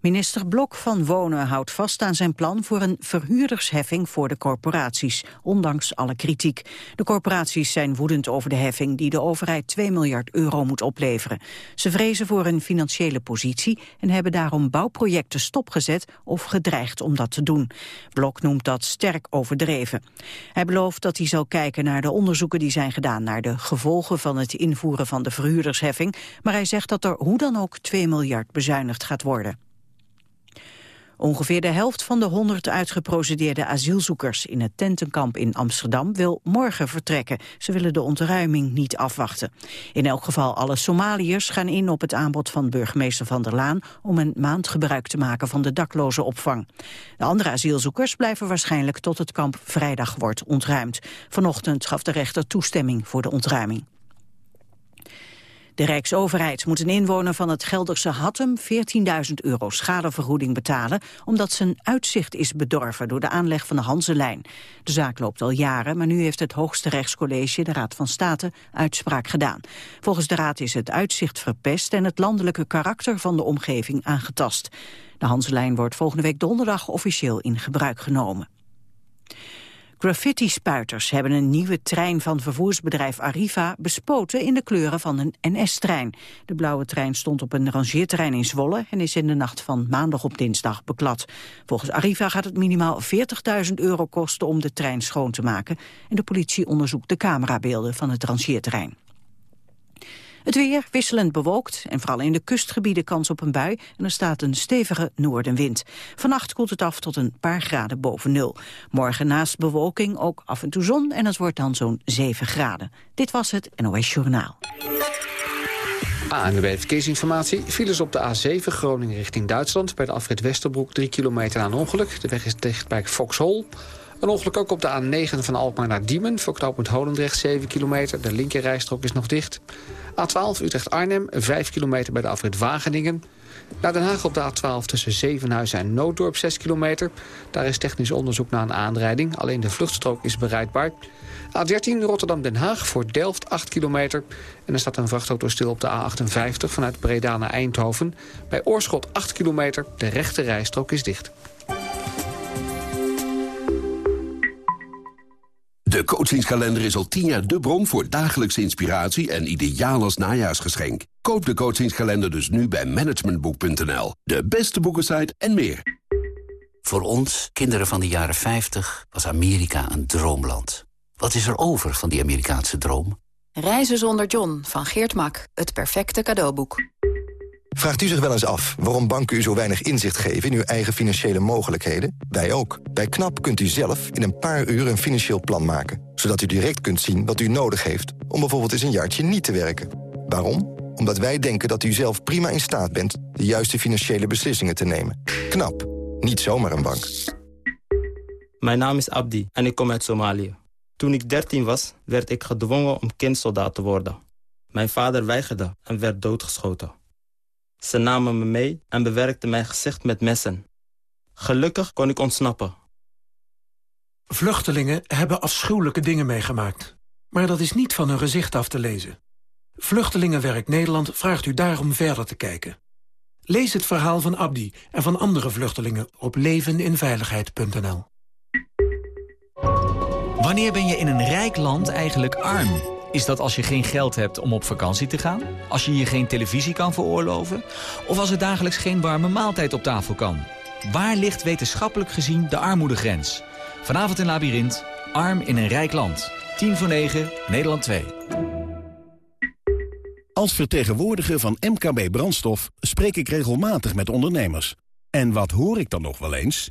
Minister Blok van Wonen houdt vast aan zijn plan voor een verhuurdersheffing voor de corporaties, ondanks alle kritiek. De corporaties zijn woedend over de heffing die de overheid 2 miljard euro moet opleveren. Ze vrezen voor hun financiële positie en hebben daarom bouwprojecten stopgezet of gedreigd om dat te doen. Blok noemt dat sterk overdreven. Hij belooft dat hij zal kijken naar de onderzoeken die zijn gedaan naar de gevolgen van het invoeren van de verhuurdersheffing, maar hij zegt dat er hoe dan ook 2 miljard bezuinigd gaat worden. Ongeveer de helft van de 100 uitgeprocedeerde asielzoekers in het tentenkamp in Amsterdam wil morgen vertrekken. Ze willen de ontruiming niet afwachten. In elk geval alle Somaliërs gaan in op het aanbod van burgemeester Van der Laan om een maand gebruik te maken van de dakloze opvang. De andere asielzoekers blijven waarschijnlijk tot het kamp vrijdag wordt ontruimd. Vanochtend gaf de rechter toestemming voor de ontruiming. De Rijksoverheid moet een inwoner van het Gelderse Hattem 14.000 euro schadevergoeding betalen, omdat zijn uitzicht is bedorven door de aanleg van de Hanselijn. De zaak loopt al jaren, maar nu heeft het hoogste rechtscollege, de Raad van State, uitspraak gedaan. Volgens de Raad is het uitzicht verpest en het landelijke karakter van de omgeving aangetast. De Hanselijn wordt volgende week donderdag officieel in gebruik genomen. Graffiti-spuiters hebben een nieuwe trein van vervoersbedrijf Arriva bespoten in de kleuren van een NS-trein. De blauwe trein stond op een rangeerterrein in Zwolle en is in de nacht van maandag op dinsdag beklad. Volgens Arriva gaat het minimaal 40.000 euro kosten om de trein schoon te maken. En de politie onderzoekt de camerabeelden van het rangeerterrein. Het weer wisselend bewolkt en vooral in de kustgebieden kans op een bui. En er staat een stevige noordenwind. Vannacht koelt het af tot een paar graden boven nul. Morgen naast bewolking ook af en toe zon en het wordt dan zo'n 7 graden. Dit was het NOS Journaal. ANWB Verkeersinformatie. Files op de A7 Groningen richting Duitsland. Bij de afrit Westerbroek 3 kilometer een ongeluk. De weg is dicht bij Foxhol. Een ongeluk ook op de A9 van Alkmaar naar Diemen. Voor knooppunt Holendrecht 7 kilometer. De linkerrijstrook is nog dicht. A12 Utrecht-Arnhem, 5 kilometer bij de afrit Wageningen. Naar Den Haag op de A12 tussen Zevenhuizen en Nooddorp 6 kilometer. Daar is technisch onderzoek naar een aanrijding. Alleen de vluchtstrook is bereikbaar. A13 Rotterdam-Den Haag voor Delft 8 kilometer. En er staat een vrachtauto stil op de A58 vanuit Breda naar Eindhoven. Bij Oorschot 8 kilometer. De rechte rijstrook is dicht. De coachingskalender is al tien jaar de bron voor dagelijkse inspiratie en ideaal als najaarsgeschenk. Koop de coachingskalender dus nu bij managementboek.nl. De beste boekensite en meer. Voor ons, kinderen van de jaren 50, was Amerika een droomland. Wat is er over van die Amerikaanse droom? Reizen zonder John van Geert Mak. Het perfecte cadeauboek. Vraagt u zich wel eens af waarom banken u zo weinig inzicht geven in uw eigen financiële mogelijkheden? Wij ook. Bij KNAP kunt u zelf in een paar uur een financieel plan maken. Zodat u direct kunt zien wat u nodig heeft om bijvoorbeeld eens een jaartje niet te werken. Waarom? Omdat wij denken dat u zelf prima in staat bent de juiste financiële beslissingen te nemen. KNAP. Niet zomaar een bank. Mijn naam is Abdi en ik kom uit Somalië. Toen ik 13 was, werd ik gedwongen om kindsoldaat te worden. Mijn vader weigerde en werd doodgeschoten. Ze namen me mee en bewerkten mijn gezicht met messen. Gelukkig kon ik ontsnappen. Vluchtelingen hebben afschuwelijke dingen meegemaakt. Maar dat is niet van hun gezicht af te lezen. Vluchtelingenwerk Nederland vraagt u daarom verder te kijken. Lees het verhaal van Abdi en van andere vluchtelingen op leveninveiligheid.nl. Wanneer ben je in een rijk land eigenlijk arm? Is dat als je geen geld hebt om op vakantie te gaan? Als je je geen televisie kan veroorloven? Of als er dagelijks geen warme maaltijd op tafel kan? Waar ligt wetenschappelijk gezien de armoedegrens? Vanavond in Labyrinth, arm in een rijk land. 10 voor 9, Nederland 2. Als vertegenwoordiger van MKB Brandstof spreek ik regelmatig met ondernemers. En wat hoor ik dan nog wel eens?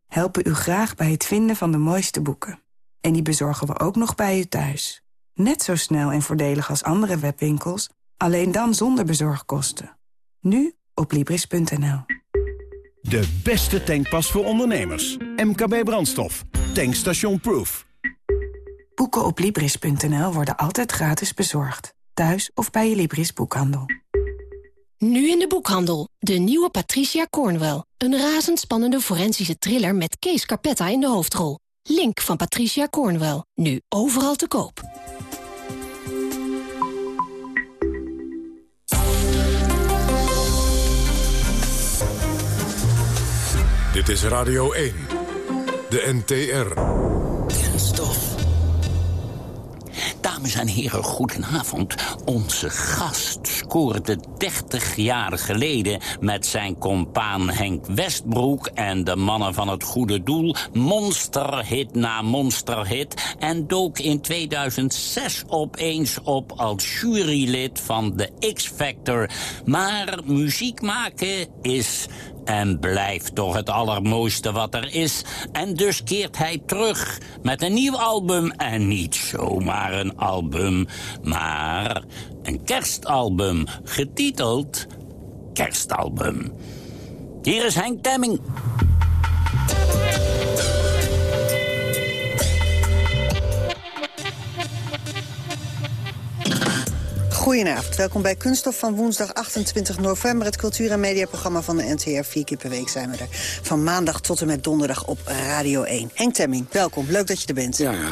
helpen u graag bij het vinden van de mooiste boeken. En die bezorgen we ook nog bij u thuis. Net zo snel en voordelig als andere webwinkels, alleen dan zonder bezorgkosten. Nu op Libris.nl. De beste tankpas voor ondernemers. MKB Brandstof. Tankstation Proof. Boeken op Libris.nl worden altijd gratis bezorgd. Thuis of bij je Libris boekhandel. Nu in de boekhandel. De nieuwe Patricia Cornwell. Een razendspannende forensische thriller met Kees Carpetta in de hoofdrol. Link van Patricia Cornwell. Nu overal te koop. Dit is Radio 1. De NTR. Kenstof. Dames en heren, goedenavond. Onze gast scoorde 30 jaar geleden met zijn compaan Henk Westbroek... en de mannen van het goede doel monsterhit na monsterhit... en dook in 2006 opeens op als jurylid van de X-Factor. Maar muziek maken is en blijft toch het allermooiste wat er is. En dus keert hij terug met een nieuw album. En niet zomaar een album, maar een kerstalbum. Getiteld Kerstalbum. Hier is Henk Temming. Goedenavond, welkom bij Kunststof van woensdag 28 november... het cultuur- en mediaprogramma van de NTR. Vier keer per week zijn we er. Van maandag tot en met donderdag op Radio 1. Henk Temming, welkom. Leuk dat je er bent. Ja, ja.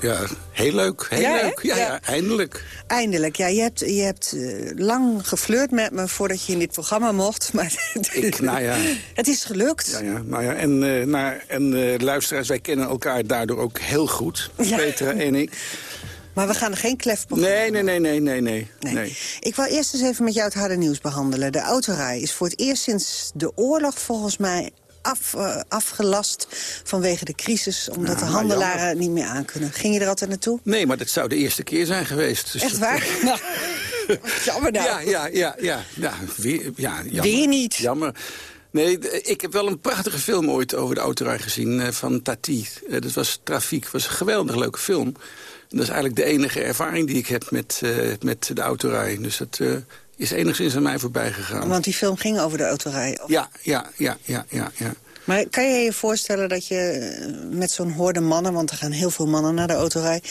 Ja, heel leuk. Heel Ja, leuk. Ja, Ja. eindelijk. Eindelijk, ja, je hebt, je hebt eh, lang geflirt met me voordat je in dit programma mocht. Maar Ik, nou ja. het is gelukt. Ja, ja, nou ja, en, nou, en eh, luisteraars, wij kennen elkaar daardoor ook heel goed. Petra en ik. Maar we gaan er geen klef Nee, nee, nee, nee, nee, nee. nee. Ik wil eerst eens even met jou het harde nieuws behandelen. De autorij is voor het eerst sinds de oorlog volgens mij af, eh, afgelast vanwege de crisis... omdat Nou, de handelaren niet meer aankunnen. Ging je er altijd naartoe? Nee, maar dat zou de eerste keer zijn geweest. Dus Echt waar? Nou, jammer nou. Ja, ja, ja, ja. ja, weer, ja jammer. Weer niet. Jammer. Nee, ik heb wel een prachtige film ooit over de autorij gezien eh, van Tati. Eh, dat was Trafiek. Dat was een geweldig leuke film. En dat is eigenlijk de enige ervaring die ik heb met, eh, met de autorij. Dus dat eh, is enigszins aan mij voorbij gegaan. Want die film ging over de autorij. Of- Ja, ja, ja, ja, ja, ja. Maar kan je je voorstellen dat je eh, met zo'n horde mannen... want er gaan heel veel mannen naar de autorij...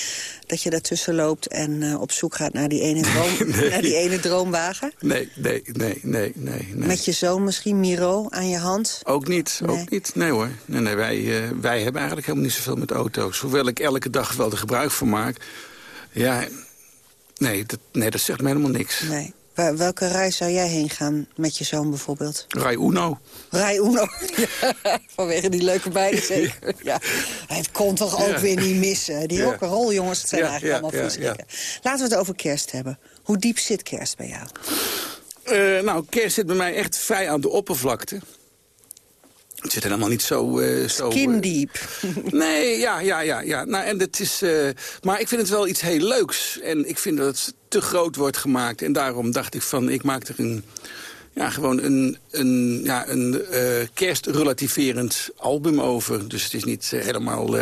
dat je daartussen loopt en eh, op zoek gaat naar die ene, droom, Nee. naar die ene droomwagen? Nee, nee, nee, nee, nee. nee. Met je zoon misschien, Miro, aan je hand? Ook niet, Nee. ook niet. Nee hoor. Nee, nee, wij, eh, wij hebben eigenlijk helemaal niet zoveel met auto's. Hoewel ik elke dag wel er gebruik van maak. Ja, nee, dat, nee, dat zegt me helemaal niks. Nee. Waar- welke reis zou jij heen gaan met je zoon bijvoorbeeld? Rai Uno. Rai Uno. Ja, vanwege die leuke beiden zeker. Ja. Het kon toch ook Ja. weer niet missen. Die Ja. jongens, het zijn Ja, eigenlijk allemaal verschrikken. Laten we het over kerst hebben. Hoe diep zit kerst bij jou? Eh, nou, kerst zit bij mij echt vrij aan de oppervlakte. Het zit helemaal niet zo... eh zo eh, Skin deep. Nee, ja, ja, ja. ja. Nou, en het is, eh, maar ik vind het wel iets heel leuks. En ik vind dat het te groot wordt gemaakt. En daarom dacht ik van, ik maak er een... Ja, gewoon een, een, ja, een kerstrelativerend album over. Dus het is niet helemaal...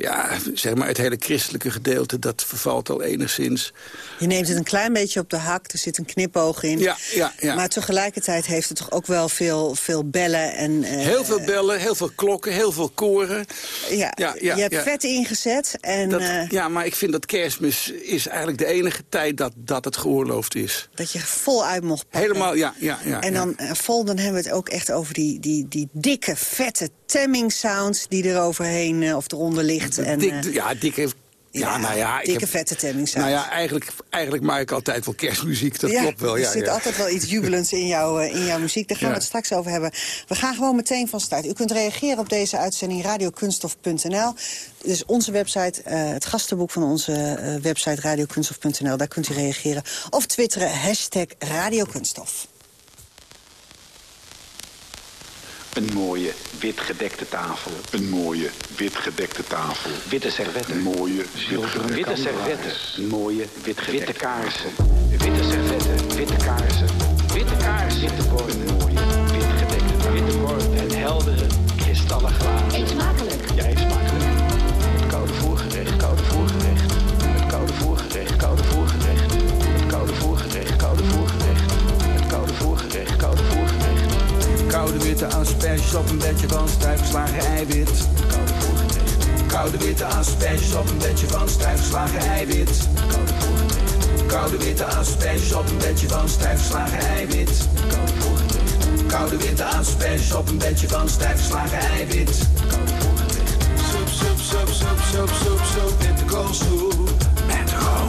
ja, zeg maar, het hele christelijke gedeelte, dat vervalt al enigszins. Je neemt het een klein beetje op de hak, er zit een knipoog in. Ja, ja, ja. Maar tegelijkertijd heeft het toch ook wel veel, veel bellen en... eh, Heel veel bellen, heel veel klokken, heel veel koren. Ja, Ja, ja, je hebt ja. vet ingezet en Dat, eh, ja, maar ik vind dat kerstmis is eigenlijk de enige tijd dat, dat het geoorloofd is. dat je voluit mocht pakken. Helemaal, ja, ja, ja. En dan eh, vol, dan hebben we het ook echt over die, die, die dikke, vette Temming sound die er overheen eh, of eronder ligt. En, Dik, eh, ja, dikke... Ja, nou ja, ik dikke heb- vette Temming. Nou ja, eigenlijk, eigenlijk maak ik altijd wel kerstmuziek, dat Ja, klopt wel. Ja, er zit ja. altijd wel iets jubelends in, jouw eh, in jouw muziek. Daar gaan we het straks over hebben. We gaan gewoon meteen van start. U kunt reageren op deze uitzending radiokunstof.nl. Dus onze website, het gastenboek van onze website radiokunstof.nl. Daar kunt u reageren. Of twitteren, hashtag radiokunstof. Een mooie witgedekte tafel. Een mooie witgedekte tafel. Witte servetten. Een mooie Zilveren witte servetten. Mooie witgedekte witte kaarsen. Witte servetten. Witte kaarsen. Witte kaarsen. Witte borden. Asperges op een bedje van stijfgeslagen eiwit. Koude witte asperges op een bedje van stijfgeslagen eiwit. Koude witte asperges op een bedje van stijfgeslagen eiwit. Koude witte asperges op een bedje van stijfgeslagen eiwit. Soep, soep, soep, soep, soep, soep, soep, witte koolsoep. Met room.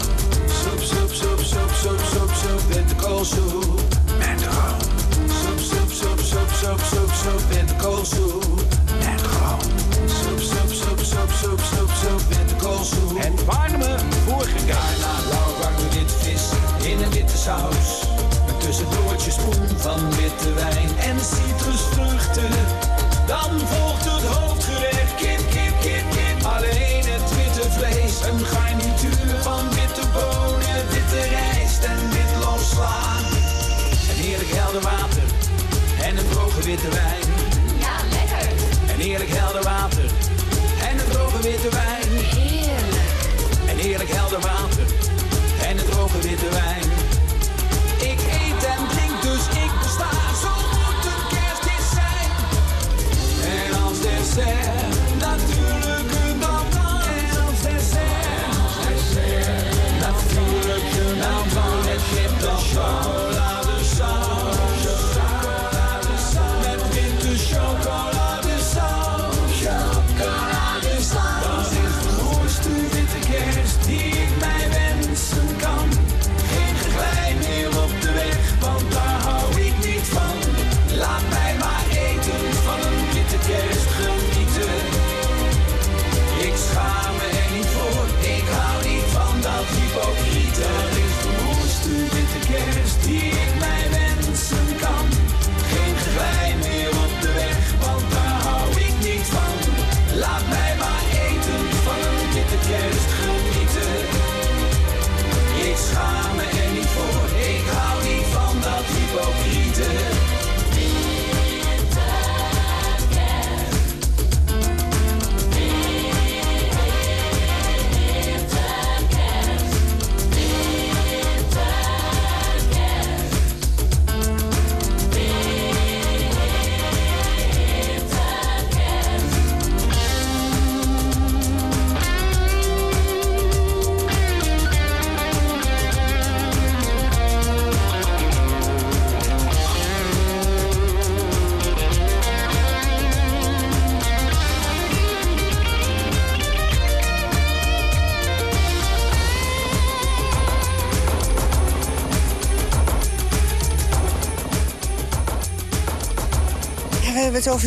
Soep, soep, soep, soep, soep, soep, soep, witte koolsoep. Met room. Soep, soep, soep, soep, soep, soep, soep, witte koolsoep. Met room. Soep, soep, soep, soep, soep, soep, soep, witte koolsoep. Het warme voorgegaan. Daarna lauw warme wit vis in een witte saus. Een tussendoortje spoen van witte wijn en citrusvruchten. Dan volgt het witte wijn. Ja, lekker. En heerlijk helder water en een droge witte wijn. Heerlijk. En heerlijk helder water en een droge witte wijn.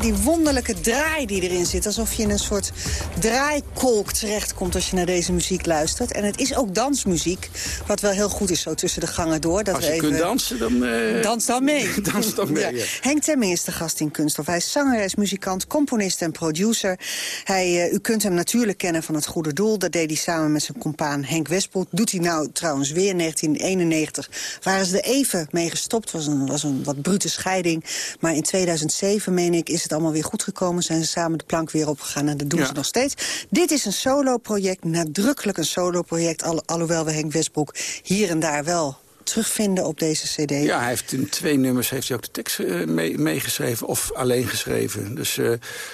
Die wonderlijke draai die erin zit. Alsof je in een soort draaikolk terechtkomt als je naar deze muziek luistert. En het is ook dansmuziek, wat wel heel goed is zo tussen de gangen door. Dat Als we je even... kunt dansen, dan... eh, Dans dan mee. Dans dan mee, ja. Henk Temming is de gast in Kunststof. Hij is zanger, hij is muzikant, componist en producer. Hij, eh, u kunt hem natuurlijk kennen van Het Goede Doel. Dat deed hij samen met zijn compaan Henk Westbroek. Doet hij nou trouwens weer in 1991. Waren ze er even mee gestopt. was een, was een wat brute scheiding. Maar in 2007, meen ik, is het allemaal weer goed gekomen. Zijn ze samen de plank weer opgegaan en dat doen Ja. ze nog steeds. Dit is een solo-project, nadrukkelijk een solo-project. Al, alhoewel we Henk Westbroek hier en daar wel terugvinden op deze cd. Ja, hij heeft in twee nummers heeft hij ook de tekst mee- meegeschreven. Of alleen geschreven. Dus eh,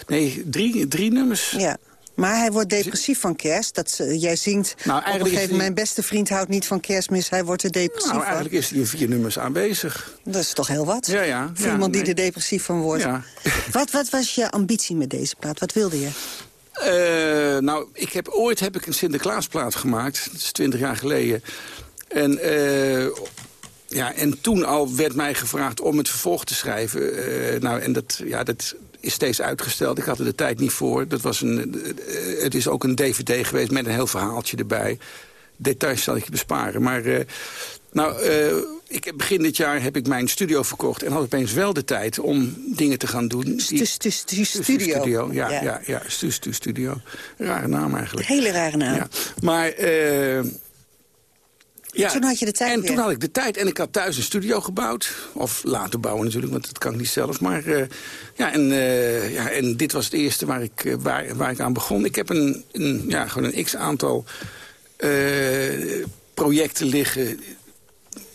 nee, drie, drie nummers. Ja. Maar hij wordt depressief van kerst. Dat, jij zingt Nou, op een gegeven moment... mijn beste vriend houdt niet van kerstmis, hij wordt er depressief Nou, van. eigenlijk is hij in vier nummers aanwezig. Dat is toch heel wat? Ja, ja. Voor ja, iemand die er depressief van wordt. Ja. Wat, wat was je ambitie met deze plaat? Wat wilde je? Eh, nou, ik heb, ooit heb ik een Sinterklaasplaat gemaakt. Dat is twintig jaar geleden. En, eh, ja, en toen al werd mij gevraagd om het vervolg te schrijven. Eh, nou, en dat, ja, dat is steeds uitgesteld. Ik had er de tijd niet voor. Dat was een, het is ook een dvd geweest met een heel verhaaltje erbij. Details zal ik je besparen. Maar eh, nou, eh, ik begin dit jaar heb ik mijn studio verkocht... en had opeens wel de tijd om dingen te gaan doen. die- Stu- stu- stu- studio. Studio, ja, Ja. ja. ja, Stu Stu Studio. Rare naam eigenlijk. Hele rare naam. Ja. Maar, eh ja, Toen had je de tijd En weer. toen had ik de tijd en ik had thuis een studio gebouwd. Of laten bouwen natuurlijk, want dat kan ik niet zelf. Maar eh, ja, en, eh, ja, en dit was het eerste waar ik, eh, waar, waar ik aan begon. Ik heb een, een, ja, gewoon een x-aantal projecten liggen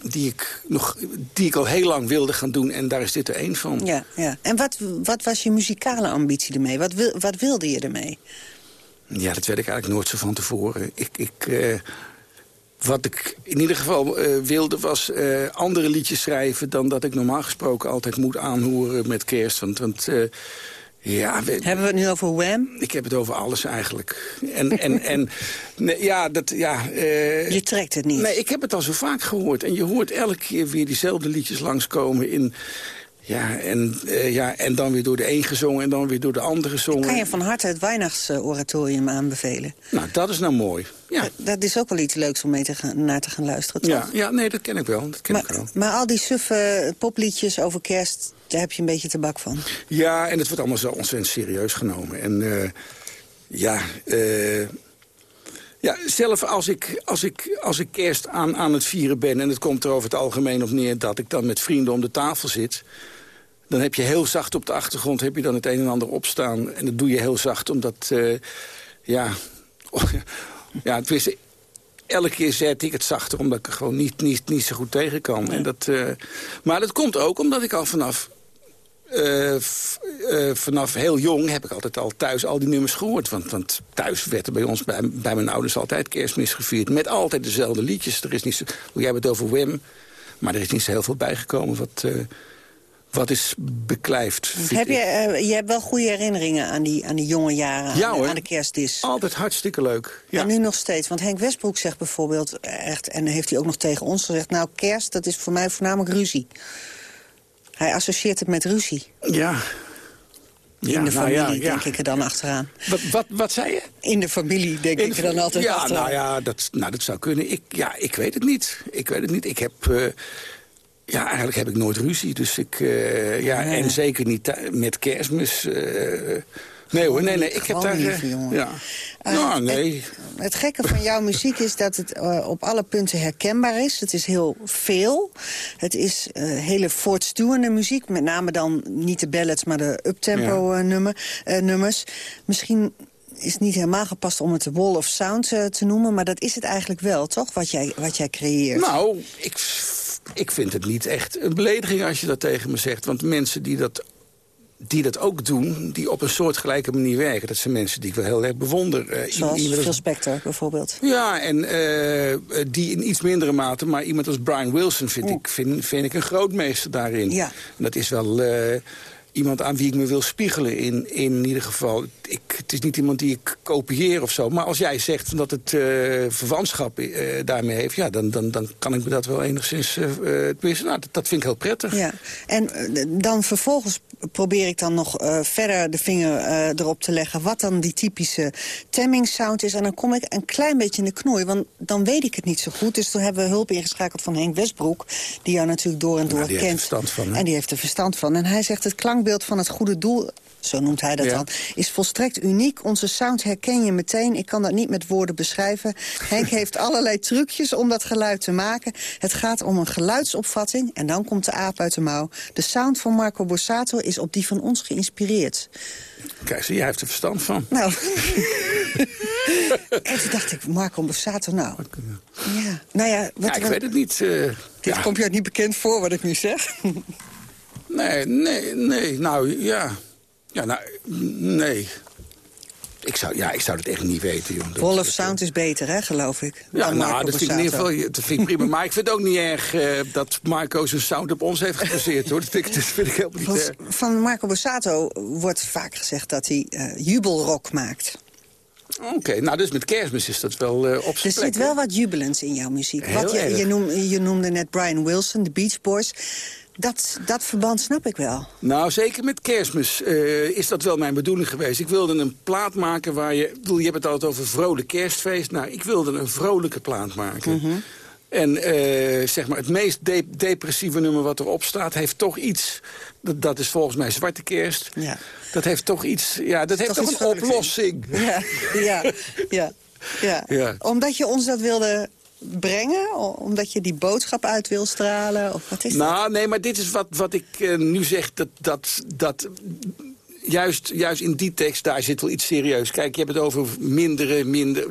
die, ik nog, die ik al heel lang wilde gaan doen. En daar is dit er één van. Ja, ja. En wat, wat was je muzikale ambitie ermee? Wat, wil, wat wilde je ermee? Ja, dat weet ik eigenlijk nooit zo van tevoren. Ik, ik, wat ik in ieder geval uh, wilde was uh, andere liedjes schrijven... dan dat ik normaal gesproken altijd moet aanhoren met kerst. Want, want ja, we, Hebben we het nu over Wham? Ik heb het over alles eigenlijk. En, en, en nee, ja, dat, ja, je trekt het niet? Nee, ik heb het al zo vaak gehoord. En je hoort elke keer weer diezelfde liedjes langskomen in... Ja, en, uh, ja, en dan weer door de een gezongen en dan weer door de andere gezongen. kan je van harte het Weihnachtsoratorium aanbevelen. Nou, dat is nou mooi. Ja. Dat, dat, is ook wel iets leuks om mee te gaan, naar te gaan luisteren, toch? Ja, ja nee, dat ken ik wel. Dat ken maar, ik wel. maar al die suffe popliedjes over kerst, daar heb je een beetje tabak van. Ja, en het wordt allemaal zo ontzettend serieus genomen. En uh, ja... Uh, ja, zelf als ik, als ik, als ik kerst aan, aan het vieren ben... en het komt er over het algemeen op neer dat ik dan met vrienden om de tafel zit... dan heb je heel zacht op de achtergrond heb je dan het een en ander opstaan. En dat doe je heel zacht, omdat... Uh, ja, ja, het is, elke keer zet ik het zachter, omdat ik er gewoon niet, niet, niet zo goed tegen kan. En dat, uh, maar dat komt ook omdat ik al vanaf uh, uh, vanaf heel jong heb ik altijd al thuis al die nummers gehoord. Want, want thuis werd er bij ons, bij, bij, mijn ouders, altijd kerstmis gevierd. Met altijd dezelfde liedjes. Er is niet zo, jij hebt het over Wim, maar er is niet zo heel veel bijgekomen wat, wat is beklijfd. Heb je, je hebt wel goede herinneringen aan die, aan die jonge jaren, ja, aan, hoor. aan de kerstdis. Altijd hartstikke leuk. Ja. En nu nog steeds, want Henk Westbroek zegt bijvoorbeeld echt... en heeft hij ook nog tegen ons gezegd... nou, kerst, dat is voor mij voornamelijk ruzie. Hij associeert het met ruzie. Ja. In de familie, nou ja, denk ja. ik er dan achteraan. Wat, wat, wat zei je? In de familie, denk ik er dan altijd ja, achteraan. Nou ja, dat, nou, dat zou kunnen. Ik, ja, ik weet het niet. Ik weet het niet. Ik heb... Uh, ja, eigenlijk heb ik nooit ruzie. Dus ik... Uh, ja, En zeker niet met kerstmis... Uh, Nee hoor, nee, nee. Ik heb daar... Lief, ja. Uh, nou, nee. Het, het, gekke van jouw muziek is dat het uh, op alle punten herkenbaar is. Het is heel veel. Het is uh, hele voortstuwende muziek. Met name dan niet de ballads, maar de uptempo ja. nummer, nummers. Misschien is het niet helemaal gepast om het de wall of sound te noemen. Maar dat is het eigenlijk wel, toch? Wat jij, wat jij creëert. Nou, ik, ik vind het niet echt een belediging als je dat tegen me zegt. Want mensen die dat die dat ook doen, die op een soortgelijke manier werken. Dat zijn mensen die ik wel heel erg bewonder. Uh, Zoals iemand Phil Spector bijvoorbeeld. Ja, en uh, die in iets mindere mate. Maar iemand als Brian Wilson vind, ik, vind, vind ik een grootmeester daarin. Ja. En dat is wel... Uh, iemand aan wie ik me wil spiegelen in, in ieder geval. Ik, het is niet iemand die ik kopieer of zo. Maar als jij zegt dat het uh, verwantschap uh, daarmee heeft... Ja, dan, dan, dan kan ik me dat wel enigszins... Uh, nou, dat, dat vind ik heel prettig. Ja. En dan vervolgens probeer ik dan nog verder de vinger erop te leggen... wat dan die typische Temming sound is. En dan kom ik een klein beetje in de knoei. Want dan weet ik het niet zo goed. Dus toen hebben we hulp ingeschakeld van Henk Westbroek... die jou natuurlijk door en door ja, die kent. Heeft er verstand van, hè? en die heeft er verstand van. En hij zegt het klank beeld van het goede doel, zo noemt hij dat Ja. dan, is volstrekt uniek. Onze sound herken je meteen. Ik kan dat niet met woorden beschrijven. Henk heeft allerlei trucjes om dat geluid te maken. Het gaat om een geluidsopvatting en dan komt de aap uit de mouw. De sound van Marco Borsato is op die van ons geïnspireerd. Kijk, zie, jij heeft er verstand van. Nou, en toen dacht ik, Marco Borsato, nou... Ja, nou ja, wat, Ja, ik wat- weet het niet. eh, dit ja. komt jou niet bekend voor, wat ik nu zeg. Nee, nee, nee. Nou, ja. Ja, nou, nee. Ik zou, ja, ik zou het echt niet weten, joh. Wolf Sound is beter, hè, geloof ik. Ja, nou, Marco dat vind ik in ieder geval dat vind ik prima. Maar ik vind het ook niet erg eh, dat Marco zijn sound op ons heeft gebaseerd, hoor. Dat vind ik, dat vind ik helemaal niet Van, erg. van Marco Borsato wordt vaak gezegd dat hij eh, jubelrock maakt. Oké, nou, dus met kerstmis is dat wel eh, op Er zit wel wat jubelends in jouw muziek. Heel wat je, je, noemde, je noemde net Brian Wilson, de Beach Boys. Dat, dat verband snap ik wel. Nou, zeker met kerstmis eh, is dat wel mijn bedoeling geweest. Ik wilde een plaat maken waar je... ik bedoel, je hebt het altijd over vrolijk kerstfeest. Nou, ik wilde een vrolijke plaat maken. Mhm. En eh, zeg maar, het meest de- depressieve nummer wat erop staat... heeft toch iets... Dat, dat is volgens mij Zwarte Kerst. Ja. Dat heeft toch iets... Ja, dat heeft Toch een oplossing. Ja, ja, ja, ja. Ja. Omdat je ons dat wilde brengen? Omdat je die boodschap uit wil stralen? Of wat is dat? Nou, nee, maar dit is wat, wat ik eh, nu zeg. Dat, dat, dat, juist, juist in die tekst, daar zit wel iets serieus. Kijk, je hebt het over mindere, minder.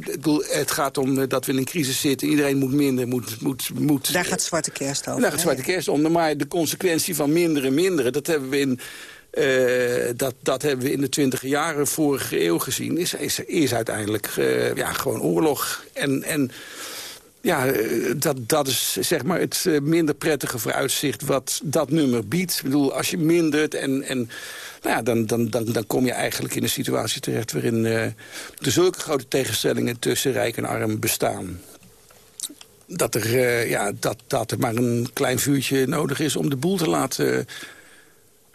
Het gaat om eh, dat we in een crisis zitten. Iedereen moet minder, moet... moet, moet daar gaat Zwarte Kerst over. Daar gaat Zwarte Kerst om. Maar de consequentie van minderen, minderen... dat hebben we in... Uh, dat, dat hebben we in de twintige jaren vorige eeuw gezien. Is, is, is uiteindelijk uh, ja, gewoon oorlog. En, en ja, dat, dat is zeg maar het minder prettige vooruitzicht wat dat nummer biedt. Ik bedoel, als je mindert en, en nou ja, dan, dan, dan, dan kom je eigenlijk in een situatie terecht... waarin uh, er zulke grote tegenstellingen tussen rijk en arm bestaan. Dat er, ja, dat, dat er maar een klein vuurtje nodig is om de boel te laten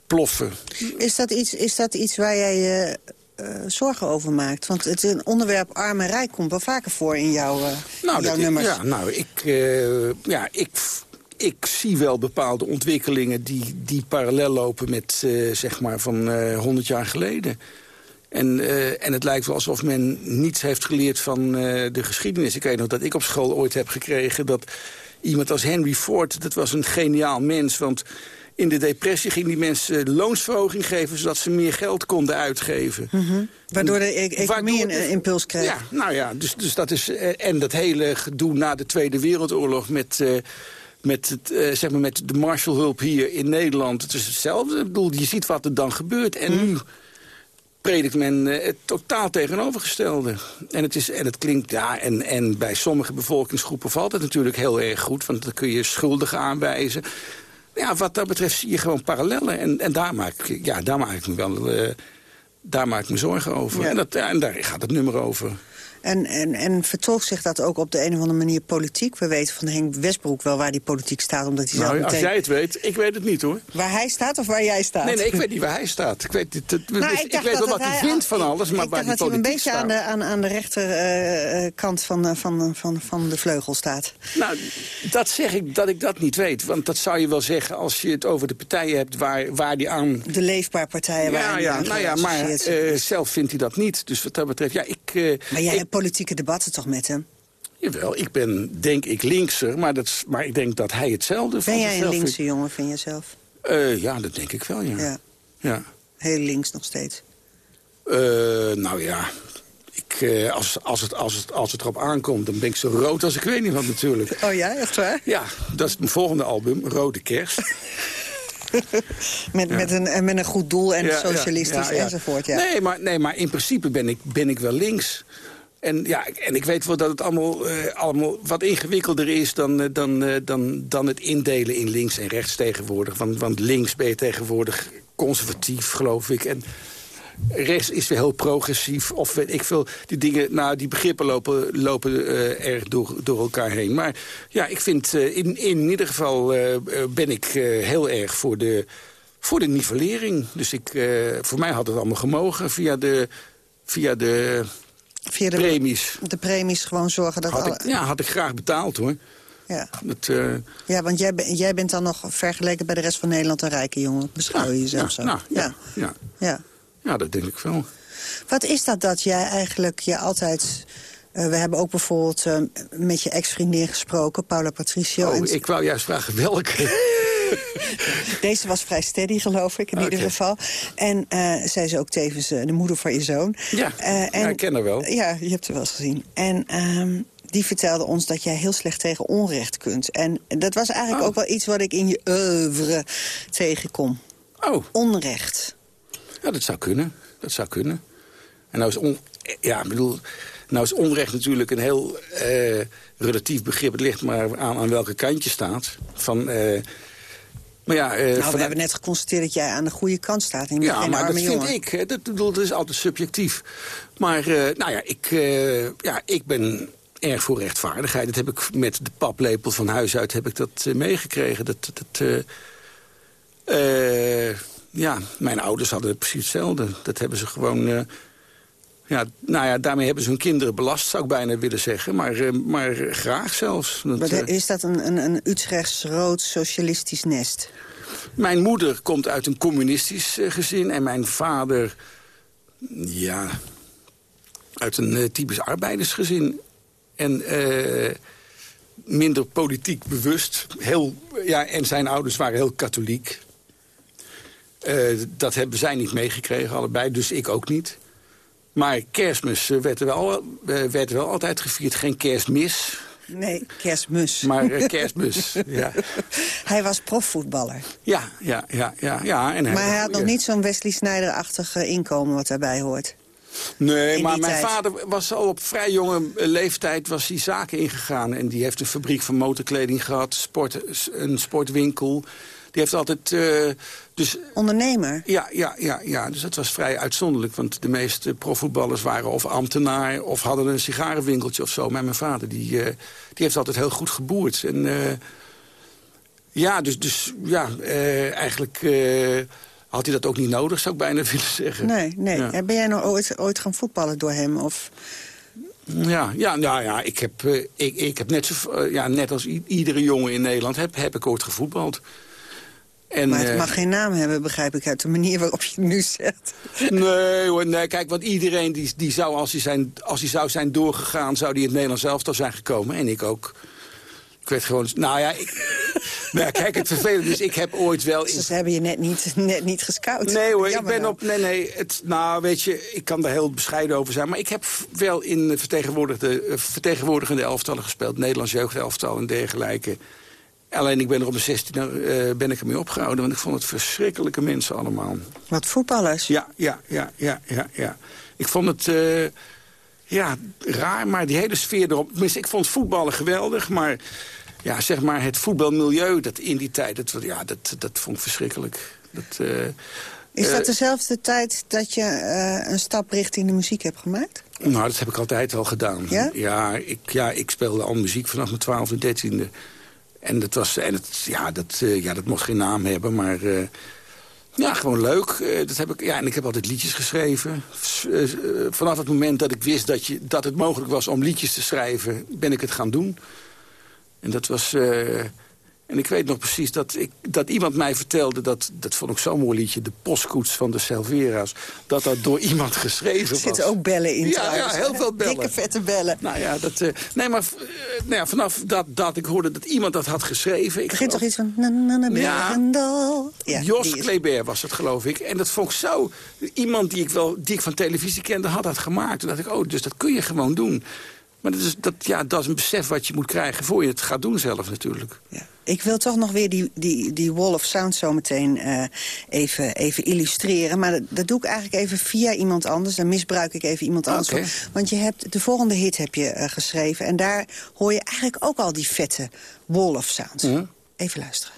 ploffen. Is dat iets, is dat iets waar jij uh, zorgen over maakt? Want het een onderwerp arm en rijk komt wel vaker voor in jouw, nou, in jouw nummers. Ja, nou, ik, ja, ik ik zie wel bepaalde ontwikkelingen die, die parallel lopen met, uh, zeg maar, van uh, 100 jaar geleden. En, uh, en het lijkt wel alsof men niets heeft geleerd van de geschiedenis. Ik weet nog dat ik op school ooit heb gekregen dat iemand als Henry Ford... dat was een geniaal mens, want in de depressie ging die mensen loonsverhoging geven... zodat ze meer geld konden uitgeven. Mm -hmm. Waardoor de e economie een impuls kreeg. Ja, nou ja, dus, dus dat is... En dat hele gedoe na de Tweede Wereldoorlog met met, het, uh, zeg maar met de Marshallhulp hier in Nederland. Het is hetzelfde. Ik bedoel, je ziet wat er dan gebeurt. En mm. nu predikt men uh, het totaal tegenovergestelde. En het, is, en het klinkt, ja, en, en bij sommige bevolkingsgroepen valt het natuurlijk heel erg goed. Want dan kun je schuldigen aanwijzen. Ja, wat dat betreft zie je gewoon parallellen. En, en daar, maak ik, ja, daar maak ik me wel... Uh, daar maak ik me zorgen over. Ja. En, dat, en daar gaat het nummer over. En, en, en vertolkt zich dat ook op de een of andere manier politiek? We weten van Henk Westbroek wel waar die politiek staat. Omdat hij nou, zelf meteen... Als jij het weet, ik weet het niet hoor. Waar hij staat of waar jij staat? Nee, nee ik weet niet waar hij staat. Ik weet, het, het, nou, ik, ik weet wel wat hij vindt van alles, maar ik waar die politiek dat hij een beetje staat. aan de, aan, aan de rechterkant uh, van, uh, van, van, van de vleugel staat. Nou, dat zeg ik dat ik dat niet weet. Want dat zou je wel zeggen als je het over de partijen hebt waar, waar die aan... De leefbaar partijen waar ja, hij ja, nou ja, maar uh, zelf vindt hij dat niet. Dus wat dat betreft, ja, ik... maar jij ik, politieke debatten toch met hem? Jawel, ik ben denk ik linkser, maar, dat, maar ik denk dat hij hetzelfde Ben jij een linkse jongen, vind je zelf? Uh, ja, dat denk ik wel, ja. ja. ja. Heel links nog steeds? Uh, nou ja, ik, uh, als, als, het, als, het, als het erop aankomt, dan ben ik zo rood als ik weet niet wat natuurlijk. Oh ja, echt waar? Ja, dat is mijn volgende album, Rode Kerst. met, Ja. met, een, met een goed doel en Ja, socialistisch enzovoort. Ja. Nee, maar, nee, maar in principe ben ik, ben ik wel links. En, ja, en ik weet wel dat het allemaal, eh, allemaal wat ingewikkelder is... Dan, eh, dan, eh, dan, dan het indelen in links en rechts tegenwoordig. Want, want links ben je tegenwoordig conservatief, geloof ik. En rechts is weer heel progressief. Of ik veel, die dingen, nou, die begrippen lopen, lopen erg door, door elkaar heen. Maar ja, ik vind, in, in ieder geval ben ik heel erg voor de, voor de nivellering. Dus ik, voor mij had het allemaal gemogen via de... Via de Via de premies. De premies gewoon zorgen dat... Had alle- ik, ja, had ik graag betaald, hoor. Ja. Dat, eh, Ja, want jij, jij bent dan nog vergeleken bij de rest van Nederland een rijke jongen. Beschouw je jezelf ja, zo? nou, ja, ja. ja. ja. ja, dat denk ik wel. Wat is dat dat jij eigenlijk je altijd... eh, we hebben ook bijvoorbeeld eh, met je ex-vriendin gesproken, Paula Patricio. Oh, en ik wou juist vragen welke. Deze was vrij steady, geloof ik, in ieder Oké. geval. En eh, zij is ook tevens eh, de moeder van je zoon. Ja, Eh, en, ja, ik ken haar wel. Ja, je hebt haar wel eens gezien. En ehm, die vertelde ons dat jij heel slecht tegen onrecht kunt. En dat was eigenlijk Oh. ook wel iets wat ik in je oeuvre tegenkom. Oh. Onrecht. Ja, dat zou kunnen. Dat zou kunnen. En nou is, on, ja, ik bedoel, nou is onrecht natuurlijk een heel eh, relatief begrip. Het ligt maar aan, aan welke kant je staat. Van, eh, maar ja, eh, nou, we hebben net geconstateerd dat jij aan de goede kant staat. En Ja, maar dat vind ik. Dat, is altijd subjectief. Maar eh, nou ja ik, eh, ja, ik ben erg voor rechtvaardigheid. Dat heb ik met de paplepel van huis uit heb ik dat meegekregen. Dat, dat, ja, mijn ouders hadden precies hetzelfde. Dat hebben ze gewoon... ja, nou ja, daarmee hebben ze hun kinderen belast, zou ik bijna willen zeggen. Maar, eh, maar graag zelfs. Dat, Maar eh, is dat een, een, een Utrechts rood socialistisch nest? Mijn moeder komt uit een communistisch eh, gezin en mijn vader, ja, uit een typisch arbeidersgezin. En minder politiek bewust. Heel, ja, en zijn ouders waren heel katholiek. Dat hebben zij niet meegekregen, allebei, dus ik ook niet. Maar kerstmis eh, werd, er wel, eh, werd er wel altijd gevierd. Geen kerstmis, Nee, kerstmus. maar eh, kerstmis. ja. Hij was profvoetballer. Ja, ja, ja, ja, ja. En maar hij had nog niet zo'n Wesley Sneijder-achtig eh, inkomen wat daarbij hoort. Nee, in maar die mijn tijd. vader was al op vrij jonge leeftijd was hij zaken ingegaan. En die heeft een fabriek van motorkleding gehad, sport, een sportwinkel. Die heeft altijd... eh, dus, Ondernemer? Ja, ja, ja, ja, dus dat was vrij uitzonderlijk. Want de meeste profvoetballers waren of ambtenaar... of hadden een sigarenwinkeltje of zo. Maar mijn vader, die, eh, die heeft altijd heel goed geboerd. En eh, ja, dus, dus ja, eigenlijk... had hij dat ook niet nodig, zou ik bijna willen zeggen. Nee, nee. Ja. En Ben jij nog ooit, ooit gaan voetballen door hem? Of... Ja, ja, nou ja, ik heb, ik, ik heb net, zo, ja, net als iedere jongen in Nederland heb, heb ik ooit gevoetbald. En, maar het eh, mag geen naam hebben, begrijp ik, uit de manier waarop je het nu zegt. Nee hoor, nee, kijk, want iedereen die, die zou, als hij, zijn, als hij zou zijn doorgegaan... zou die in het Nederlands elftal zijn gekomen. En ik ook. Ik werd gewoon... Nou ja, ik, nou kijk, het vervelende is, ik heb ooit wel... in- Ze hebben je net niet, net niet gescout. Nee hoor, ik ben op... Nee, nee, het, nou weet je, ik kan daar heel bescheiden over zijn. Maar ik heb wel in vertegenwoordigde, eh, vertegenwoordigende elftallen gespeeld. Nederlands jeugdelftal en dergelijke. Alleen ik ben er op de 16 eh ben ik ermee opgehouden. Want ik vond het verschrikkelijke mensen allemaal. Wat voetballers? Ja, ja, ja, ja, ja. ja. Ik vond het... eh, ja, raar, maar die hele sfeer erop... Tenminste, ik vond voetballen geweldig, maar... Ja, zeg maar, het voetbalmilieu dat in die tijd... Dat, ja, dat, dat vond ik verschrikkelijk. Dat, eh, Is dat dezelfde tijd dat je een stap richting de muziek hebt gemaakt? Nou, dat heb ik altijd al gedaan. Ja? ik, ja, ik speelde al muziek vanaf mijn twaalfde, dertiende. En dat was, en het, ja, dat, eh, ja, dat mocht geen naam hebben, maar eh, ja, gewoon leuk. Eh, dat heb ik, ja, en ik heb altijd liedjes geschreven. Vanaf het moment dat ik wist dat, je, dat het mogelijk was om liedjes te schrijven, ben ik het gaan doen. En dat was... en ik weet nog precies dat, ik, dat iemand mij vertelde... Dat, dat vond ik zo'n mooi liedje, de postkoets van de Selvera's... dat dat door iemand geschreven Er was. zitten ook bellen in Ja, trouwens, ja heel veel bellen. Dikke vette bellen. Nou ja, dat, eh, nee, maar eh, nou ja, vanaf dat, dat ik hoorde dat iemand dat had geschreven... Ik begint toch iets van... Na, na, na, Ja. Ja, Jos Kleber was het, geloof ik. En dat vond ik zo... Iemand die ik, wel, die ik van televisie kende, had dat gemaakt. Toen dacht ik, oh, dus dat kun je gewoon doen. Maar dat is, dat, ja, dat is een besef wat je moet krijgen... voor je het gaat doen zelf natuurlijk. Ik wil toch nog weer die, die, die wall of sound zo meteen eh, even, even illustreren. Maar dat, dat doe ik eigenlijk even via iemand anders. Dan misbruik ik even iemand anders. Want je hebt, de volgende hit heb je eh, geschreven. En daar hoor je eigenlijk ook al die vette wall of sounds. Mhm. Even luisteren.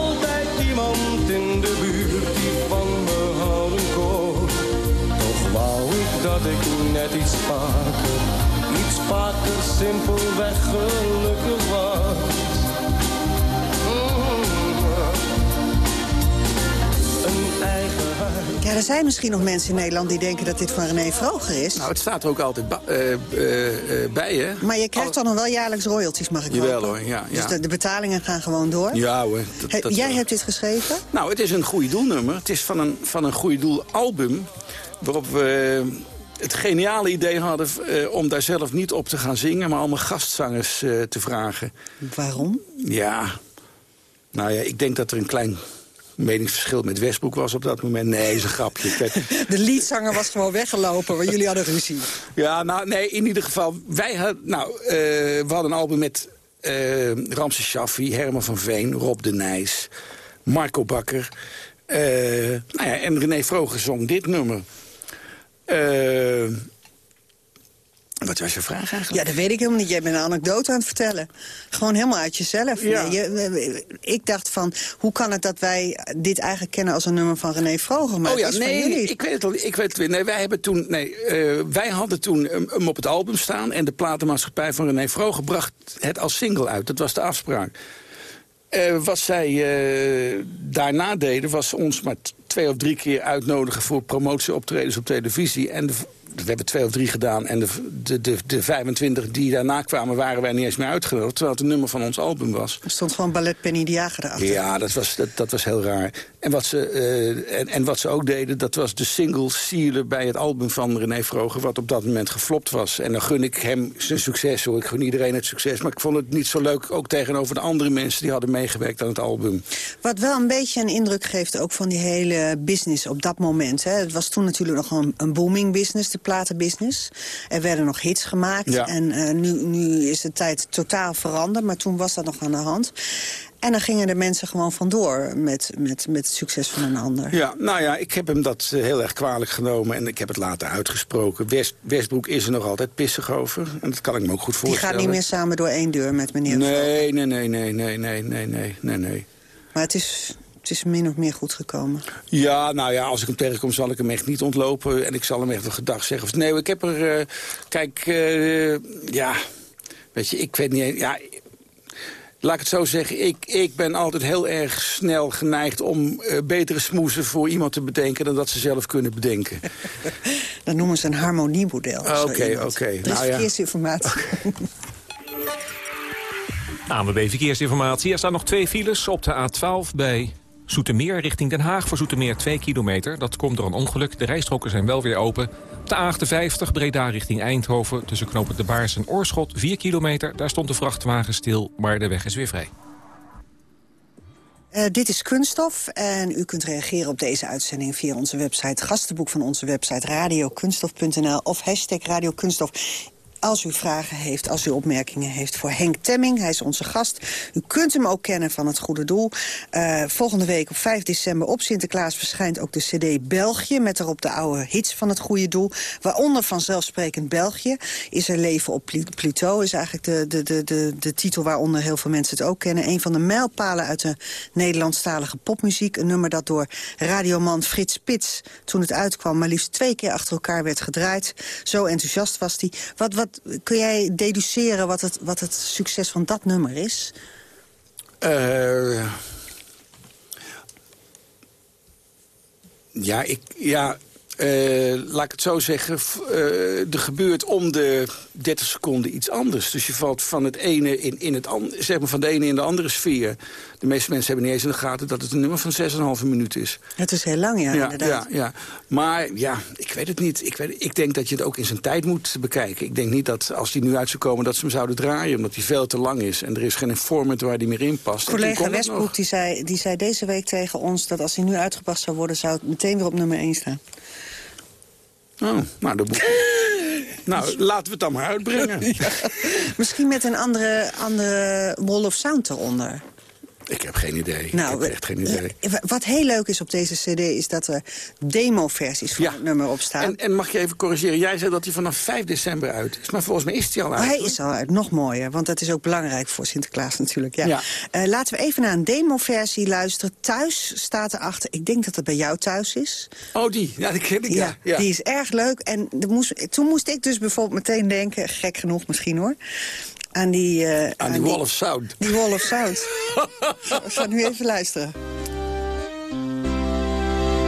dat ik net iets vaker, iets vaker simpelweg gelukkig was. Mm. Een eigen. Ja, er zijn misschien nog mensen in Nederland die denken dat dit van René Vroger is. Nou, het staat er ook altijd eh, eh, eh, bij, hè? Maar je krijgt dan nog wel jaarlijks royalties, mag ik Jawel hopen. hoor, ja. Dus ja. de, de betalingen gaan gewoon door. Ja hoor. dat- He- dat jij wel. hebt dit geschreven? Nou, het is een goede doelnummer. Het is van een, van een goede doel album. Waarop we het geniale idee hadden om daar zelf niet op te gaan zingen... maar allemaal gastzangers te vragen. Waarom? Ja, nou ja, ik denk dat er een klein meningsverschil met Westbroek was op dat moment. Nee, is een grapje. Kijk, De liedzanger was gewoon weggelopen, want jullie hadden ruzie. Ja, nou, nee, in ieder geval. Wij hadden, nou, eh, we hadden een album met eh Ramses Shaffi, Herman van Veen, Rob de Nijs, Marco Bakker. eh, nou ja, en René Vroger zong dit nummer. Eh, Wat was je vraag eigenlijk? Ja, dat weet ik helemaal niet. Jij bent een anekdote aan het vertellen. Gewoon helemaal uit jezelf. Ja. Nee, je- ik dacht van, hoe kan het dat wij dit eigenlijk kennen als een nummer van René Vroger? Maar oh ja, nee, ik weet het al. Ik weet het weer. Nee, wij hebben toen, nee, eh, wij hadden toen hem op het album staan en de platenmaatschappij van René Vroger bracht het als single uit. Dat was de afspraak. Eh, wat zij eh, daarna deden, was ons maar twee of drie keer uitnodigen voor promotieoptredens op televisie. En de, we hebben twee of drie gedaan. En de, de, de, de 25 die daarna kwamen, waren wij niet eens meer uitgenodigd. Terwijl het een nummer van ons album was. Er stond gewoon Ballet Penny de Jager erachter. Ja, dat was, dat, dat was heel raar. En wat, ze, eh, en, en wat ze ook deden, dat was de single sealen bij het album van René Vroger... wat op dat moment geflopt was. En dan gun ik hem zijn succes, hoor. Ik gun iedereen het succes. Maar ik vond het niet zo leuk, ook tegenover de andere mensen... die hadden meegewerkt aan het album. Wat wel een beetje een indruk geeft ook van die hele business op dat moment. Hè. Het was toen natuurlijk nog een, een booming business, de platenbusiness. Er werden nog hits gemaakt. Ja. En eh, nu, nu is de tijd totaal veranderd, maar toen was dat nog aan de hand. En dan gingen de mensen gewoon vandoor met, met, met het succes van een ander. Ja, nou ja, ik heb hem dat eh, heel erg kwalijk genomen... en ik heb het later uitgesproken. West, Westbroek is er nog altijd pissig over. En dat kan ik me ook goed Die voorstellen. gaat niet meer samen door één deur met meneer. Nee, nee, nee, nee, nee, nee, nee, nee, nee, nee. Maar het is, is min of meer goed gekomen. Ja, nou ja, als ik hem tegenkom zal ik hem echt niet ontlopen. En ik zal hem echt een gedag zeggen. Of, nee, ik heb er... eh, kijk, eh, ja... Weet je, ik weet niet... Ja, laat ik het zo zeggen. Ik, ik ben altijd heel erg snel geneigd om eh, betere smoesen voor iemand te bedenken... dan dat ze zelf kunnen bedenken. Dat noemen ze een harmoniemodel. zo Oké, iemand. oké. Er is Nou ja. verkeersinformatie. ANWB Verkeersinformatie. Er staan nog twee files op de A12 bij Zoetermeer richting Den Haag. Voor Zoetermeer 2 kilometer. Dat komt door een ongeluk. De rijstroken zijn wel weer open. Op de A58 Breda richting Eindhoven. Tussen knopen De Baars en Oorschot 4 kilometer. Daar stond de vrachtwagen stil, maar de weg is weer vrij. Eh, dit is Kunststof en u kunt reageren op deze uitzending via onze website... gastenboek van onze website radiokunststof.nl of hashtag radiokunststof. Als u vragen heeft, als u opmerkingen heeft voor Henk Temming. Hij is onze gast. U kunt hem ook kennen van Het Goede Doel. Eh, volgende week op 5 december op Sinterklaas verschijnt ook de cd België... met daarop de oude hits van Het Goede Doel. Waaronder vanzelfsprekend België. Is er leven op Plu- Pluto is eigenlijk de, de, de, de, de titel waaronder heel veel mensen het ook kennen. Een van de mijlpalen uit de Nederlandstalige popmuziek. Een nummer dat door radioman Frits Spits toen het uitkwam... maar liefst twee keer achter elkaar werd gedraaid. Zo enthousiast was hij. Wat, wat, kun jij deduceren wat het, wat het succes van dat nummer is? Eh, ja, ik, ja eh, laat ik het zo zeggen. eh, er gebeurt om de 30 seconden iets anders. Dus je valt van het ene in, in het zeg maar van de ene in de andere sfeer. De meeste mensen hebben niet eens in de gaten dat het een nummer van 6,5 minuut is. Het is heel lang, ja, ja, inderdaad. ja, ja. Maar ja, ik weet het niet. Ik, weet, ik denk dat je het ook in zijn tijd moet bekijken. Ik denk niet dat als die nu uit zou komen dat ze hem zouden draaien. Omdat hij veel te lang is. En er is geen format waar die meer in past. Collega. Westbroek die zei, die zei deze week tegen ons... dat als hij nu uitgebracht zou worden, zou het meteen weer op nummer 1 staan. Oh, nou, dat moet... nou, laten we het dan maar uitbrengen. Misschien met een andere, andere wall of sound eronder. Ik heb geen idee. Nou, ik heb echt geen idee. Eh, Wat heel leuk is op deze cd is dat er demo-versies van het nummer op staan. En, en mag je even corrigeren? Jij zei dat hij vanaf 5 december uit is. Maar volgens mij is hij al uit. hij hoor. is al uit, nog mooier, want dat is ook belangrijk voor Sinterklaas natuurlijk. Ja. Ja. Eh, laten we even naar een demo-versie luisteren. Thuis staat erachter, ik denk dat het bij jou thuis is. Oh, die. Ja, die ken ik, ja. ja. Die is erg leuk. En moest, toen moest ik dus bijvoorbeeld meteen denken, gek genoeg misschien hoor... Aan die, eh, Aan die Wall of Sound. Die Wall of Sound. we gaan nu even luisteren.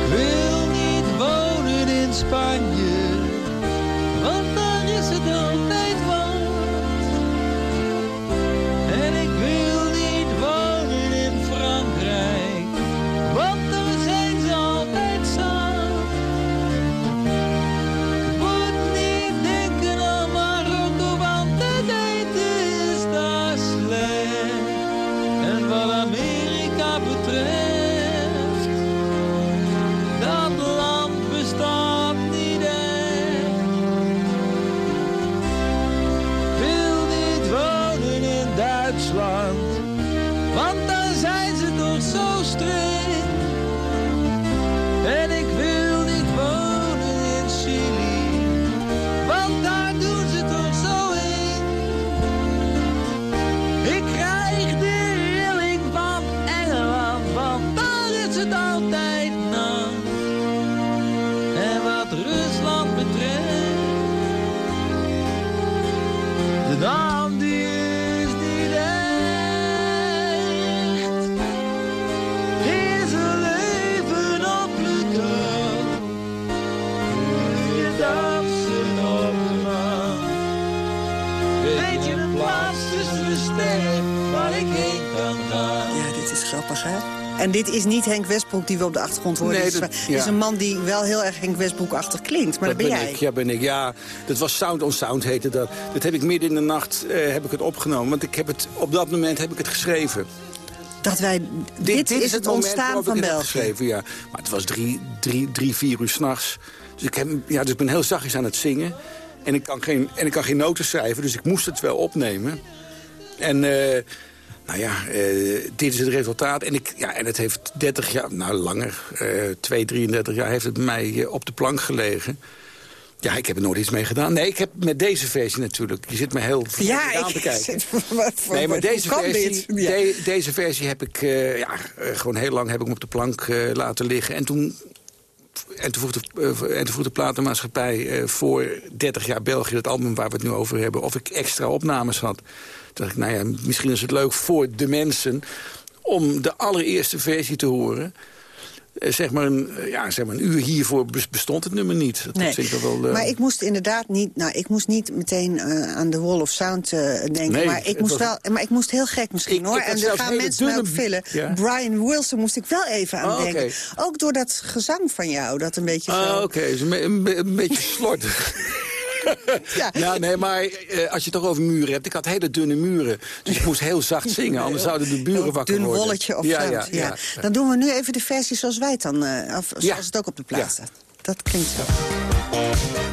wil niet wonen in Spanje, want daar is het altijd dit is niet Henk Westbroek die we op de achtergrond horen. Nee, dit is, dat- dit een man die wel heel erg Henk Westbroek-achtig klinkt. Maar dat, ben jij. Ik, ja, ben ik. Ja, dat was Sound on Sound heette dat. Dat heb ik midden in de nacht eh, heb ik het opgenomen. Want ik heb het, op dat moment heb ik het geschreven. Dat wij, dit, is het ontstaan van het België. geschreven, ja. Maar het was drie, drie, drie vier uur s'nachts. Dus, ik heb, ja, dus ik ben heel zachtjes aan het zingen. En ik, kan geen, en ik kan geen noten schrijven, dus ik moest het wel opnemen. En... eh, nou ja, eh, dit is het resultaat. En, ik, ja, en het heeft 30 jaar, nou langer, eh 2, 33 jaar heeft het bij mij eh, op de plank gelegen. Ja, ik heb er nooit iets mee gedaan. Nee, ik heb met deze versie natuurlijk. Je zit me heel Ja, aan te kijken. zit- wat voor- Nee, maar deze versie, dit? Ja. de- deze versie heb ik eh, ja, gewoon heel lang heb ik hem op de plank laten liggen. En toen, en toen vroeg de, en toen vroeg de platenmaatschappij voor 30 jaar België, het album waar we het nu over hebben, of ik extra opnames had. Dacht ik, nou ja, misschien is het leuk voor de mensen om de allereerste versie te horen. Eh, zeg, maar een, eh, ja, zeg maar een uur hiervoor bes- bestond het nummer niet. Dat Nee. vind ik wel, eh, Maar ik moest inderdaad niet, nou, ik moest niet meteen eh, aan de Wall of Sound denken. Nee, maar, ik moest was- wel, maar ik moest heel gek misschien Ik- hoor. ik en er gaan mensen mij ook dunne- villen. Ja. Brian Wilson moest ik wel even aan Oh, denken. Ook door dat gezang van jou, dat een beetje Ah, zo... oké, een, be- een, be- een beetje slordig. ja. nee, maar eh, als je het toch over muren hebt. Ik had hele dunne muren. Dus ik moest heel zacht zingen. Anders zouden de buren Een wakker dun worden. wolletje of ja, zo. ja. Dan doen we nu even de versie zoals wij het dan, eh, of zoals het ook op de plaat staat. Dat klinkt zo.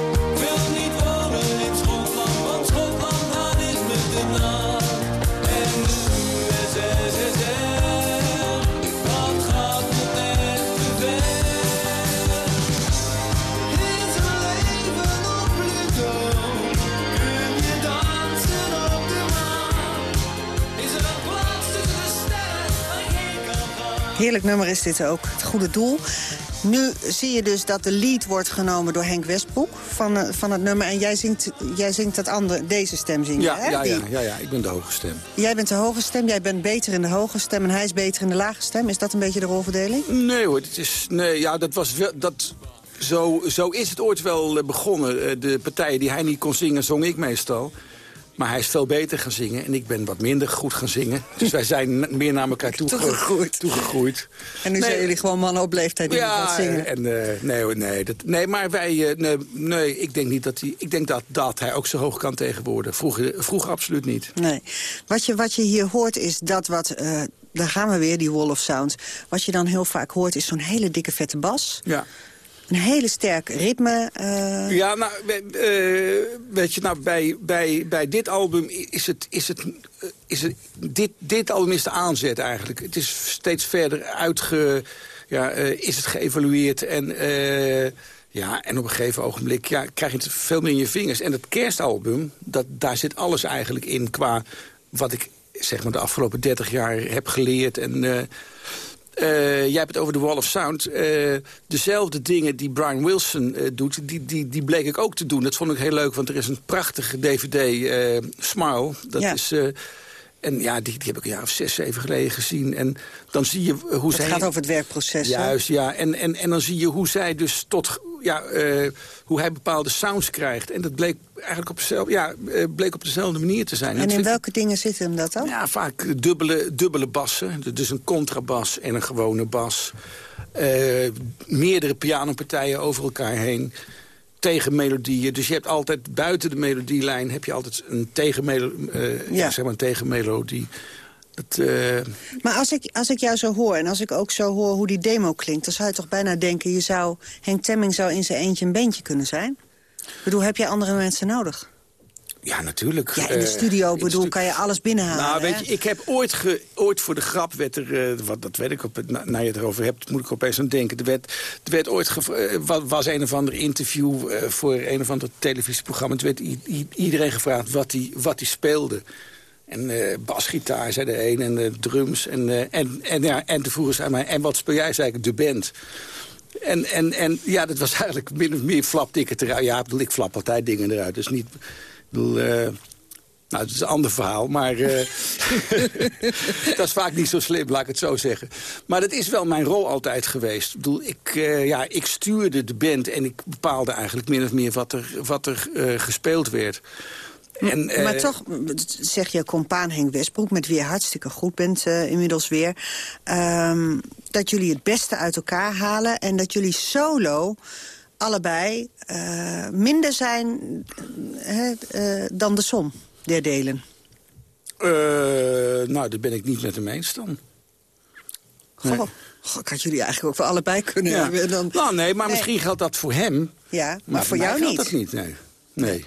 Heerlijk nummer is dit ook, het goede doel. Nu zie je dus dat de lead wordt genomen door Henk Westbroek van, eh, van het nummer. En jij zingt, jij zingt dat andere, deze stem zing je, Ja, hè? ja, ja, ja, ja, ik ben de hoge stem. Jij bent de hoge stem, jij bent beter in de hoge stem... en hij is beter in de lage stem. Is dat een beetje de rolverdeling? Nee hoor, het is, nee, ja, dat was wel, dat, zo, zo is het ooit wel eh, begonnen. Eh, De partijen die hij niet kon zingen, zong ik meestal. Maar hij is veel beter gaan zingen en ik ben wat minder goed gaan zingen. Dus wij zijn meer naar elkaar toege- Toegegroeid. toegegroeid. En nu Nee. zijn jullie gewoon mannen op leeftijd die ja, wat zingen. En, eh, nee, nee, dat, nee, maar wij, eh, nee, nee, ik denk niet dat hij, ik denk dat, dat hij ook zo hoog kan tegenwoordig. Vroeger, vroeger absoluut niet. Nee. Wat je, wat je hier hoort is dat wat... eh, daar gaan we weer, die wall of sound. Wat je dan heel vaak hoort is zo'n hele dikke vette bas. Ja. Een hele sterk ritme. eh, Ja, nou, we- weet je, nou, bij, bij, bij dit album is het, is het, eh, is dit, dit album is de aanzet eigenlijk. Het is steeds verder uitge, ja, is het geëvalueerd en, ja, en op een gegeven ogenblik ja, krijg je het veel meer in je vingers. En het kerstalbum, dat, daar zit alles eigenlijk in qua wat ik zeg maar de afgelopen 30 jaar heb geleerd en... eh, jij hebt het over de Wall of Sound. Eh, dezelfde dingen die Brian Wilson eh, doet, die, die, die bleek ik ook te doen. Dat vond ik heel leuk, want er is een prachtige DVD, Smile. Dat Ja. is... en ja, die, die heb ik een jaar of zes, zeven geleden gezien. En dan zie je hoe Het zij... gaat over het werkproces. hè? Juist, ja. En, en, en dan zie je hoe zij dus tot... Ja, eh, hoe hij bepaalde sounds krijgt. En dat bleek eigenlijk op, dezelfde, ja, eh, bleek op dezelfde manier te zijn. En in welke dingen zit hem dat dan? ja, vaak dubbele, dubbele bassen. Dus een contrabas en een gewone bas. Eh, meerdere pianopartijen over elkaar heen. Tegenmelodieën. Dus je hebt altijd buiten de melodielijn... heb je altijd een, tegenmelo eh, ja. zeg maar een tegenmelodie. Dat, eh, Maar als ik, als ik jou zo hoor en als ik ook zo hoor hoe die demo klinkt... dan zou je toch bijna denken, je zou, Henk Temming zou in zijn eentje een bandje kunnen zijn? Ik bedoel, heb jij andere mensen nodig? ja, natuurlijk. Ja, in de Eh, studio de bedoel, stu- kan je alles binnenhalen. Nou, weet hè? je, ik heb ooit, ge, ooit voor de grap, werd er, eh, wat, dat weet ik, op, het- na, na je het erover hebt, moet ik opeens aan denken. Er werd, er werd ooit, was een of ander interview voor een of ander televisieprogramma. Toen werd iedereen gevraagd wat hij wat hij speelde. En eh, basgitaar, zei de een, en eh, drums. En, eh, en, en, ja, en toen vroegen ze aan mij, en wat speel jij, zei ik, de band. En, en, en ja, dat was eigenlijk min of meer flapte eruit. Ja, ik flap altijd dingen eruit. Dus niet... Bedoel, nou, het is een ander verhaal, maar dat is vaak niet zo slim, laat ik het zo zeggen. Maar dat is wel mijn rol altijd geweest. Ik, bedoel, ik, ja, ik stuurde de band en ik bepaalde eigenlijk min of meer wat er, wat er gespeeld werd. En, eh, maar toch zeg je compaan Henk Westbroek... met wie je hartstikke goed bent eh, inmiddels weer... ehm, dat jullie het beste uit elkaar halen... en dat jullie solo allebei eh, minder zijn dan de som der delen. nou, daar ben ik niet met hem eens dan. Goh, goh, ik had jullie eigenlijk ook voor allebei kunnen Ja. hebben. Dan... Nou, nee, maar Nee. misschien geldt dat voor hem. Ja, maar, voor jou geldt niet. dat niet, nee. Nee.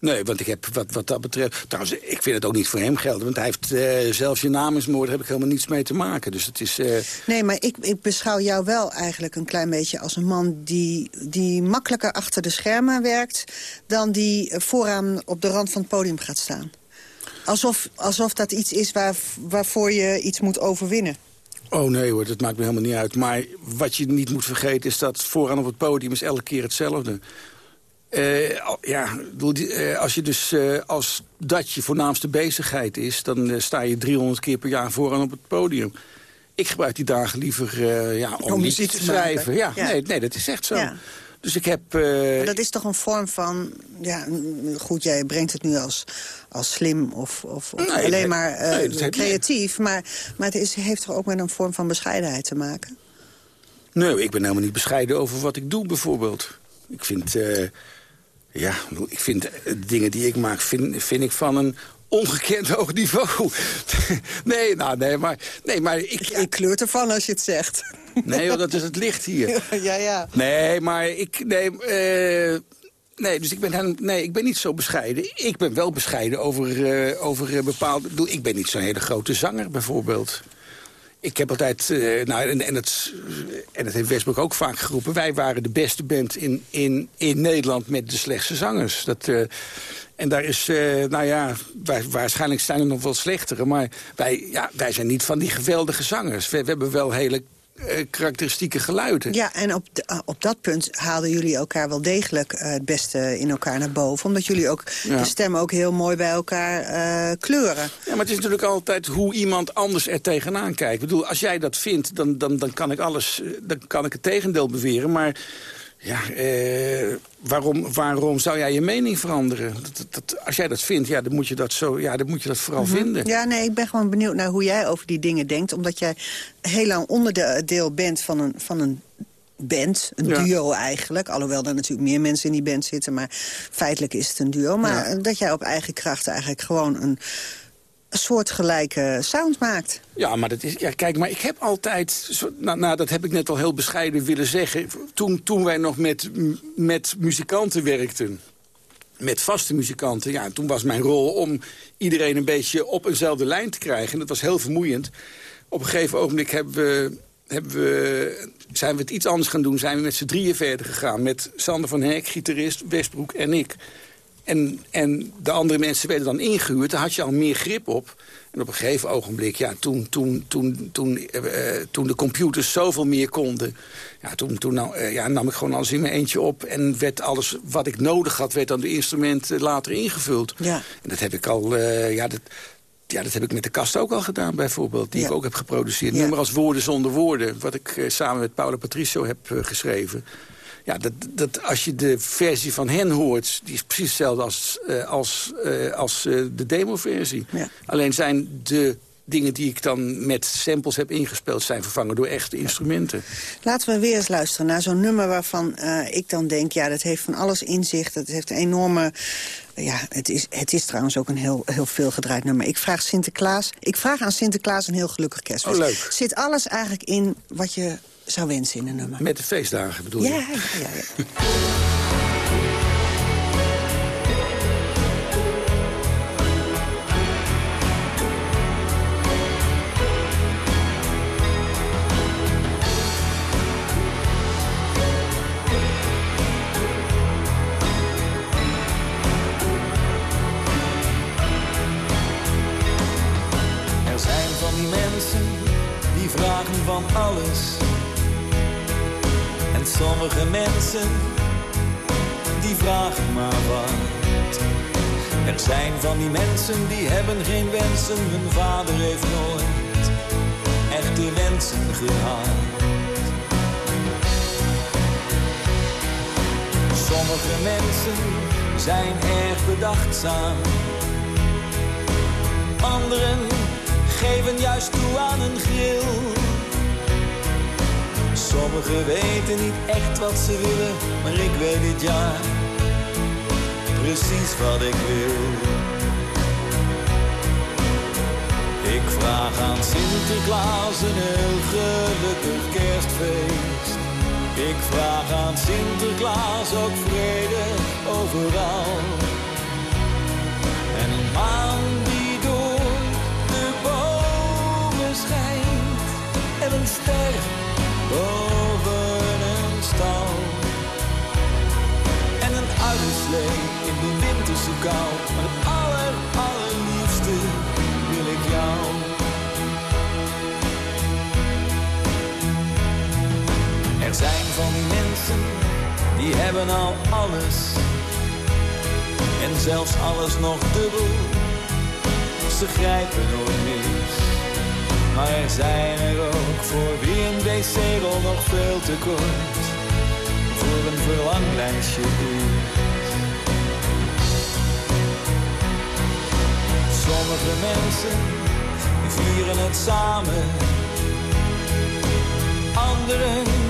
Nee, want ik heb wat, wat dat betreft... Trouwens, ik vind het ook niet voor hem gelden. Want hij heeft eh, zelfs je naamsmoord, daar heb ik helemaal niets mee te maken. Dus het is... eh, Nee, maar ik, ik beschouw jou wel eigenlijk een klein beetje als een man... die, die makkelijker achter de schermen werkt... dan die vooraan op de rand van het podium gaat staan. Alsof, alsof dat iets is waar, waarvoor je iets moet overwinnen. Oh nee hoor, dat maakt me helemaal niet uit. Maar wat je niet moet vergeten is dat vooraan op het podium is elke keer hetzelfde. Eh, ja, eh, als je dus eh, als dat je voornaamste bezigheid is... dan sta je 300 keer per jaar vooraan op het podium. Ik gebruik die dagen liever ja, om, Om muziek te schrijven. Ja, Ja. Nee, nee, dat is echt zo. Ja. Dus ik heb... Maar dat is toch een vorm van... Ja, goed, jij brengt het nu als, als slim of, of, of Nee, alleen nee, maar nee, creatief. Maar, maar het is, heeft toch ook met een vorm van bescheidenheid te maken? Nee, ik ben helemaal niet bescheiden over wat ik doe, bijvoorbeeld. Ik vind, ja, ik vind eh, de dingen die ik maak, vind, vind ik van een ongekend hoog niveau. nee, nou, nee, maar, nee, maar ik... Ik kleurt ervan als je het zegt. Nee, joh, dat is het licht hier. ja, ja. Nee, maar ik... Nee, eh, nee dus ik ben, nee, ik ben niet zo bescheiden. Ik ben wel bescheiden over, eh, over eh, bepaalde... Ik ben niet zo'n hele grote zanger, bijvoorbeeld. Ik heb altijd... eh, nou, en, en, het, en dat heeft Westbroek ook vaak geroepen. Wij waren de beste band in, in, in Nederland met de slechtste zangers. Dat... eh, en daar is, eh, nou ja, wij, waarschijnlijk zijn er nog wel slechtere. Maar wij, ja, wij zijn niet van die geweldige zangers. We, we hebben wel hele eh, karakteristieke geluiden. Ja, en op, de- eh, op dat punt haalden jullie elkaar wel degelijk eh, het beste in elkaar naar boven. Omdat jullie ook Ja. de stemmen ook heel mooi bij elkaar kleuren. Ja, maar het is natuurlijk altijd hoe iemand anders er tegenaan kijkt. Ik bedoel, als jij dat vindt, dan, dan, dan kan ik alles, dan kan ik het tegendeel beweren. Maar ja, eh, waarom, waarom zou jij je mening veranderen? Dat, dat, als jij dat vindt, ja, dan moet je dat, zo, ja, dan moet je dat vooral Mhm. vinden. Ja, nee, ik ben gewoon benieuwd naar hoe jij over die dingen denkt. Omdat jij heel lang onderdeel bent van een, van een band. Een Ja. duo eigenlijk. Alhoewel er natuurlijk meer mensen in die band zitten. Maar feitelijk is het een duo. Maar Ja. dat jij op eigen kracht eigenlijk gewoon een, een soortgelijke sound maakt. Ja, maar dat is. Ja, kijk, maar ik heb altijd. Nou, nou, dat heb ik net al heel bescheiden willen zeggen. Toen, toen wij nog met, met muzikanten werkten. Met vaste muzikanten. Ja, toen was mijn rol om iedereen een beetje op eenzelfde lijn te krijgen. En dat was heel vermoeiend. Op een gegeven ogenblik hebben we. Hebben we, zijn we het iets anders gaan doen. Zijn we met z'n drieën verder gegaan. Met Sander van Hek, gitarist, Westbroek en ik. En, en de andere mensen werden dan ingehuurd. Daar had je al meer grip op. En op een gegeven ogenblik, ja, toen, toen, toen, toen, eh, eh, toen de computers zoveel meer konden... Ja, toen, toen nou, eh, ja, nam ik gewoon alles in mijn eentje op... en werd alles wat ik nodig had, werd dan de instrumenten later ingevuld. Ja. En dat heb ik al... ja, dat, ja, dat heb ik met de kast ook al gedaan, bijvoorbeeld. Die Ja. ik ook heb geproduceerd. Ja. Nummer als Woorden zonder Woorden. Wat ik samen met Paolo Patricio heb geschreven. Ja, dat, dat, als je de versie van hen hoort... die is precies hetzelfde als, eh, als, eh, als eh, de demoversie. Alleen zijn de dingen die ik dan met samples heb ingespeeld... zijn vervangen door echte instrumenten. Laten we weer eens luisteren naar zo'n nummer waarvan ik dan denk... ja, dat heeft van alles inzicht, dat heeft een enorme... Ja, het is, het is trouwens ook een heel, heel veel gedraaid nummer. Ik vraag, Sinterklaas, ik vraag aan Sinterklaas een heel gelukkig kerstfeest. Oh, leuk. Zit alles eigenlijk in wat je zou wensen in een nummer? Met de feestdagen bedoel je? ja, ja, ja. zijn erg bedachtzaam. Anderen geven juist toe aan een grill. Sommigen weten niet echt wat ze willen, maar ik weet dit jaar precies wat ik wil. Ik vraag aan Sinterklaas een heel gelukkig kerstfeest. Ik vraag aan Sinterklaas ook vrede overal. En een maan die door de bomen schijnt. En een ster boven een stal. En een uilenslee in de winterse kou. Zijn van die mensen, die hebben al alles. En zelfs alles nog dubbel. Ze grijpen nooit mis. Maar er zijn er ook voor wie een wc-rol nog veel te kort. Voor een verlanglijstje is. Sommige mensen vieren het samen. Anderen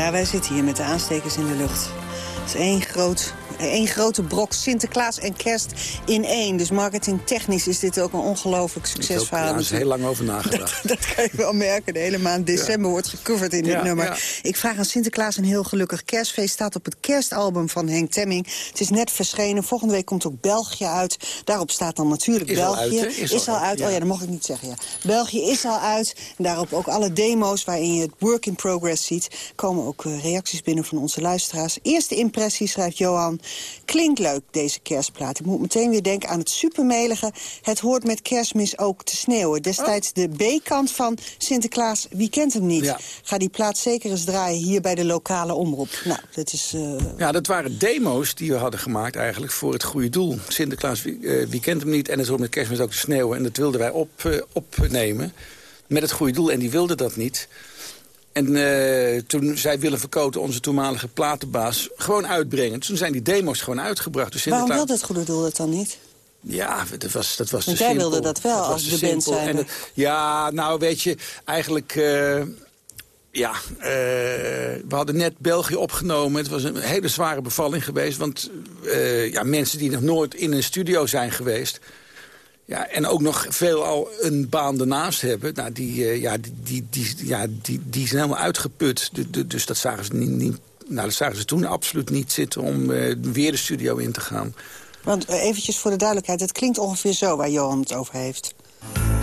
Ja, wij zitten hier met de aanstekers in de lucht. Het is één groot één grote brok Sinterklaas en kerst in één. Dus marketingtechnisch is dit ook een ongelooflijk Daar succesverhaal. is heel lang over nagedacht. Dat kan je wel merken. De hele maand december wordt gecoverd in dit Ja, nummer. ja. Ik vraag aan Sinterklaas een heel gelukkig kerstfeest. Staat op het kerstalbum van Henk Temming. Het is net verschenen. Volgende week komt ook België uit. Daarop staat dan natuurlijk Is al België. uit, hè? Is al uit, ja. Oh ja, dat mocht ik niet zeggen. Ja. België is al uit. En daarop ook alle demo's waarin je het work in progress ziet. Komen ook eh, reacties binnen van onze luisteraars. Eerste impressie, schrijft Johan. Klinkt leuk, deze kerstplaat. Ik moet meteen weer denken aan het supermelige. Het hoort met kerstmis ook te sneeuwen. Destijds de B-kant van Sinterklaas. Wie kent hem niet? Ga die plaat zeker eens draaien hier bij de lokale omroep. Nou, dat is... eh, Ja, dat waren demo's die we hadden gemaakt eigenlijk voor het goede doel. Sinterklaas, wie, eh, wie kent hem niet? En het hoort met kerstmis ook te sneeuwen. En dat wilden wij op, eh, opnemen met het goede doel. En die wilde dat niet. En eh, toen zei Willem Verkoten, onze toenmalige platenbaas, gewoon uitbrengen. Toen zijn die demo's gewoon uitgebracht. Dus waarom wilde het goede doel dat dan niet? Ja, dat was, dat was Want te jij simpel. wilde dat wel als de band het- ja, nou weet je, eigenlijk... eh, ja, eh, we hadden net België opgenomen. Het was een hele zware bevalling geweest. Want ja, mensen die nog nooit in een studio zijn geweest... Ja, en ook nog veel al een baan ernaast hebben. Nou, die, eh, ja, die, die, die, ja, die, die zijn helemaal uitgeput. Du- du- Dus dat zagen ze, niet, niet, nou, dat zagen ze toen absoluut niet zitten om eh, weer de studio in te gaan. Want eh, eventjes voor de duidelijkheid, het klinkt ongeveer zo waar Johan het over heeft.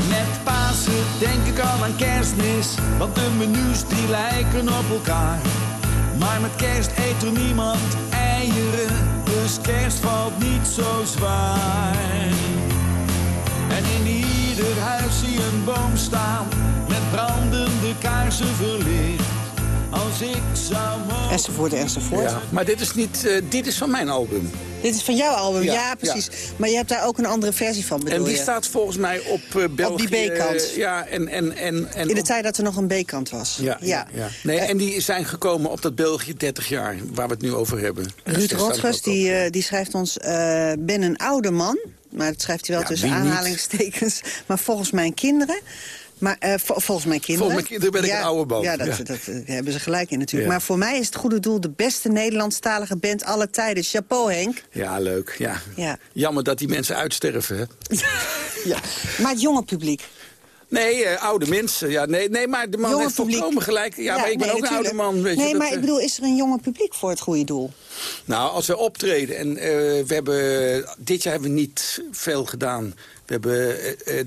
Met Pasen denk ik al aan kerstmis, want de menus die lijken op elkaar. Maar met kerst eet er niemand eieren, dus kerst valt niet zo zwaar. En in ieder huis zie je een boom staan, met brandende kaarsen verlicht. Als ik zou mogen... Enzovoort, enzovoort. Ja, maar dit is, niet, eh, dit is van mijn album. Dit is van jouw album, ja, Ja, precies. Maar je hebt daar ook een andere versie van, bedoel En die je? staat volgens mij op eh België. die B-kant. ja, en, en, en, en In de op- tijd dat er nog een B-kant was. Ja, ja. ja. Nee, en die zijn gekomen op dat België 30 jaar, waar we het nu over hebben. Ruud Rotgers op. die, eh, die schrijft ons... eh, ben een oude man, maar dat schrijft hij wel Ja, tussen niet? aanhalingstekens. Maar volgens mijn kinderen... Maar eh, vo- volgens mijn kinderen... Volgens mijn kinderen ben ik ja, een oude man. Ja, dat, Ja. dat, eh, hebben ze gelijk in natuurlijk. Ja. Maar voor mij is het Goede Doel de beste Nederlandstalige band aller tijden. Chapeau, Henk. Ja, leuk. Ja. Ja. Jammer dat die mensen uitsterven. Hè? ja. Maar het jonge publiek. Nee, eh, oude mensen. Ja, nee, nee, maar de man Jonge heeft publiek. volkomen gelijk. Ja, maar ik ben nee, ook een oude man. Weet nee, je, dat, maar ik eh, bedoel, is er een jonge publiek voor het Goede Doel? Nou, als we optreden en eh, we hebben... Dit jaar hebben we niet veel gedaan. We hebben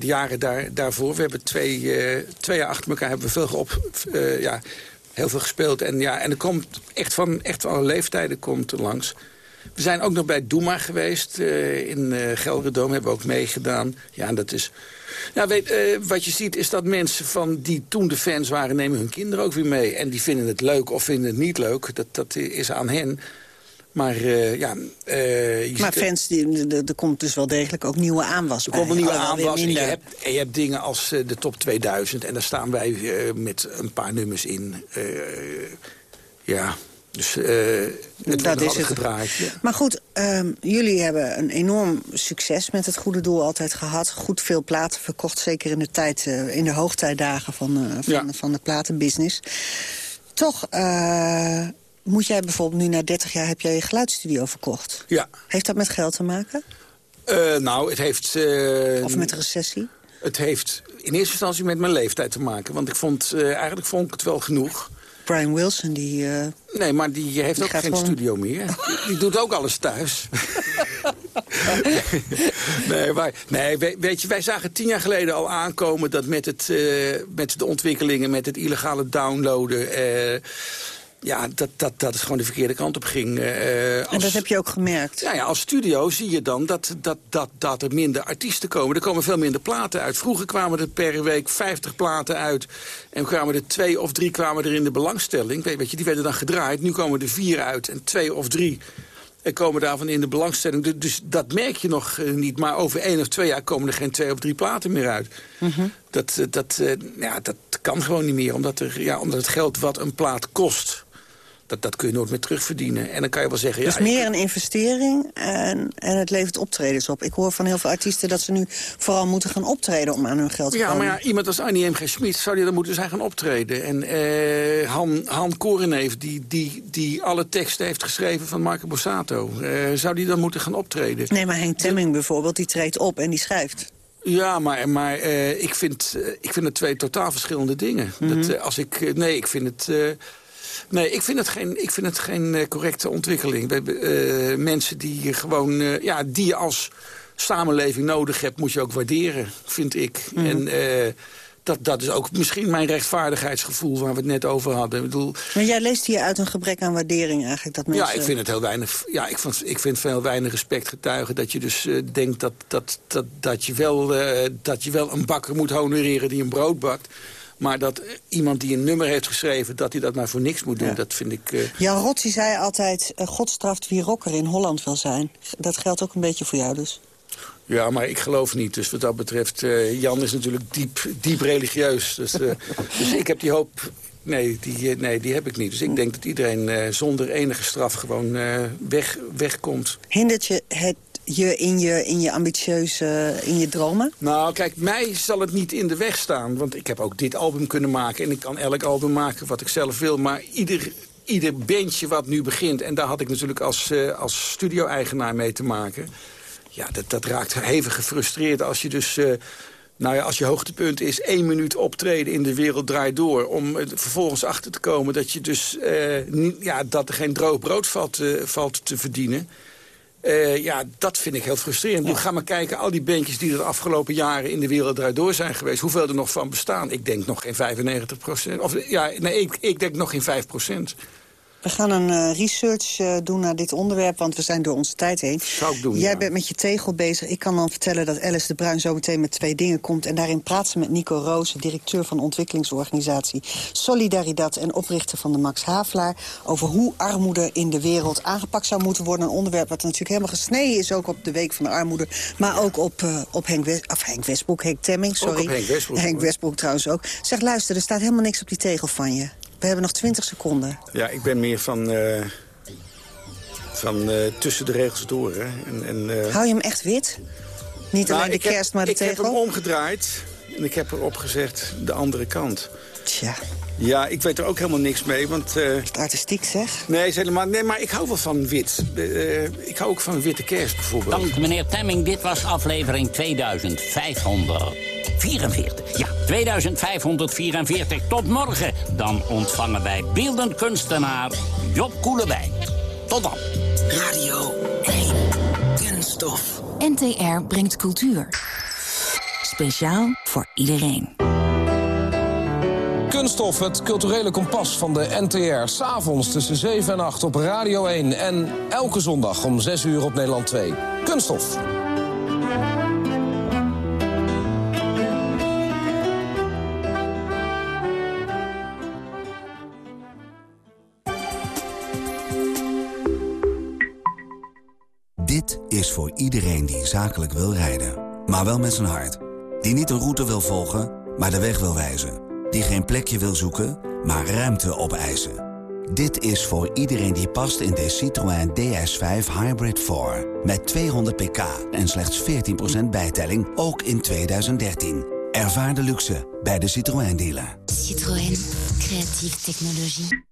de jaren daar, daarvoor... We hebben twee, twee jaar achter elkaar hebben we veel, op, ja, heel veel gespeeld. En, ja, en er komt echt van, echt van alle leeftijden komt er langs. We zijn ook nog bij Doema geweest in eh Gelredome. Hebben we ook meegedaan. Ja, en dat is... Nou, weet, eh, wat je ziet is dat mensen van die toen de fans waren... nemen hun kinderen ook weer mee. En die vinden het leuk of vinden het niet leuk. Dat, dat is aan hen. Maar eh, ja... eh, Maar fans, die, er er komt dus wel degelijk ook nieuwe aanwas er komt een nieuwe aanwas en je, hebt, en je hebt dingen als de top 2000. En daar staan wij met een paar nummers in. Ja, dus eh het Dat is het. gedraaid. Ja. Maar goed, ehm, jullie hebben een enorm succes met het goede doel altijd gehad. Goed veel platen verkocht, zeker in de, tijd, eh, in de hoogtijdagen van, eh, van, Ja. van de platenbusiness. Toch moet jij bijvoorbeeld nu na 30 jaar heb jij je geluidsstudio verkocht. ja. Heeft dat met geld te maken? Nou, het heeft... eh, Of met recessie? Het heeft in eerste instantie met mijn leeftijd te maken. Want ik vond, eigenlijk vond ik het wel genoeg. Brian Wilson, die... eh, Nee, maar die heeft Die ook geen gewoon- studio meer. Die, doet ook alles thuis. nee, maar, nee we- weet je, wij zagen tien jaar geleden al aankomen... dat met, het, eh, met de ontwikkelingen, met het illegale downloaden... eh, ja, dat, dat, dat het gewoon de verkeerde kant op ging. eh, En als- dat heb je ook gemerkt. nou ja, als studio zie je dan dat, dat, dat, dat er minder artiesten komen. Er komen veel minder platen uit. Vroeger kwamen er per week 50 platen uit. En kwamen er twee of drie kwamen er in de belangstelling. Weet weet je, die werden dan gedraaid. Nu komen er vier uit en twee of drie en komen daarvan in de belangstelling. Dus, dus dat merk je nog eh, niet. Maar over één of twee jaar komen er geen twee of drie platen meer uit. Dat, eh, dat, eh, ja, dat kan gewoon niet meer. Omdat, er, ja, omdat het geld wat een plaat kost... dat, dat kun je nooit meer terugverdienen. En dan kan je wel zeggen... Dus ja, meer een investering en, en het levert optredens op. Ik hoor van heel veel artiesten dat ze nu vooral moeten gaan optreden om aan hun geld te Ja, komen. maar ja, iemand als Annie M. G. Schmid zou die dan moeten zijn gaan optreden. En eh, Han, Han Koreneef, die, die, die alle teksten heeft geschreven van Marco Borsato... eh, zou die dan moeten gaan optreden? Nee, maar Henk Temming bijvoorbeeld, die treedt op en die schrijft. Ja, maar, maar eh, ik, vind, eh, ik vind het twee totaal verschillende dingen. Mhm. dat, eh, als ik, nee, ik vind het... Nee, ik vind het geen, ik vind het geen eh, correcte ontwikkeling. We hebben eh, mensen die gewoon, eh, ja, die je als samenleving nodig hebt, moet je ook waarderen, vind ik. Mhm. En dat, dat is ook misschien mijn rechtvaardigheidsgevoel waar we het net over hadden. Ik bedoel, Maar jij leest hier uit een gebrek aan waardering eigenlijk. Dat mensen... ja, ik vind het heel weinig. Ja, ik vind, ik vind veel weinig respect getuigen dat je dus denkt dat, dat, dat, dat, je wel, dat je wel een bakker moet honoreren die een brood bakt. Maar dat iemand die een nummer heeft geschreven, dat hij dat maar voor niks moet doen, dat vind ik. eh, Jan Rot die zei altijd, eh, God straft wie rocker in Holland wil zijn. Dat geldt ook een beetje voor jou dus. Ja, maar ik geloof niet. Dus wat dat betreft, eh, Jan is natuurlijk diep, diep religieus. Dus, eh, dus ik heb die hoop... Nee die, nee, die heb ik niet. Dus ik denk dat iedereen eh, zonder enige straf gewoon eh, weg, wegkomt. Hindert je het je in je, in je ambitieuze, in je dromen? Nou, kijk, mij zal het niet in de weg staan. Want ik heb ook dit album kunnen maken. En ik kan elk album maken wat ik zelf wil. Maar ieder, ieder bandje wat nu begint... en daar had ik natuurlijk als, eh, als studio-eigenaar mee te maken... ja, dat, dat raakt hevig gefrustreerd als je dus... eh, nou ja, als je hoogtepunt is één minuut optreden in de wereld draait door... om er vervolgens achter te komen dat, je dus, eh, ja, dat er geen droog brood valt, valt te verdienen... Eh, ja, dat vind ik heel frustrerend. Ja. Ga maar kijken, al die bandjes die er de afgelopen jaren in de wereld draait door zijn geweest... hoeveel er nog van bestaan? Ik denk nog geen 95 procent. Of ja, nee, ik, ik denk nog geen 5 procent. We gaan een uh, research uh, doen naar dit onderwerp, want we zijn door onze tijd heen. Zou ik doen, Jij ja. bent met je tegel bezig. Ik kan dan vertellen dat Alice de Bruin zo meteen met twee dingen komt. En daarin praat ze met Nico Roos, directeur van ontwikkelingsorganisatie Solidaridad... en oprichter van de Max Havelaar... over hoe armoede in de wereld aangepakt zou moeten worden. Een onderwerp wat natuurlijk helemaal gesneden is, ook op de Week van de Armoede. Maar ook op, uh, op Henk, West, of Henk Westbroek, Henk Temming, sorry. Henk Westbroek. Henk Westbroek trouwens ook. Zeg, luister, er staat helemaal niks op die tegel van je. We hebben nog 20 seconden. Ja, ik ben meer van, uh, van uh, tussen de regels door. Hè. En, en, uh... Hou je hem echt wit? Niet nou, alleen de kerst, heb, maar de ik tegel? Ik heb hem omgedraaid en ik heb erop gezegd de andere kant. Tja. Ja, ik weet er ook helemaal niks mee, want... Uh... Het artistiek, zeg. Nee, is helemaal, nee, maar ik hou wel van wit. Uh, ik hou ook van witte kerst, bijvoorbeeld. Dank, meneer Temming. Dit was aflevering 2544. Ja, 2544. Tot morgen. Dan ontvangen wij beeldend kunstenaar Job Koelewijn. Tot dan. Radio 1. Kunststof. NTR brengt cultuur. Speciaal voor iedereen. Kunststof, het culturele kompas van de NTR. S'avonds tussen 7 en 8 op Radio 1. En elke zondag om 6 uur op Nederland 2. Kunststof. Dit is voor iedereen die zakelijk wil rijden. Maar wel met zijn hart. Die niet een route wil volgen, maar de weg wil wijzen. Die geen plekje wil zoeken, maar ruimte opeisen. Dit is voor iedereen die past in de Citroën DS5 Hybrid 4. Met 200 pk en slechts 14% bijtelling, ook in 2013. Ervaar de luxe bij de Citroën dealer. Citroën, creatieve technologie.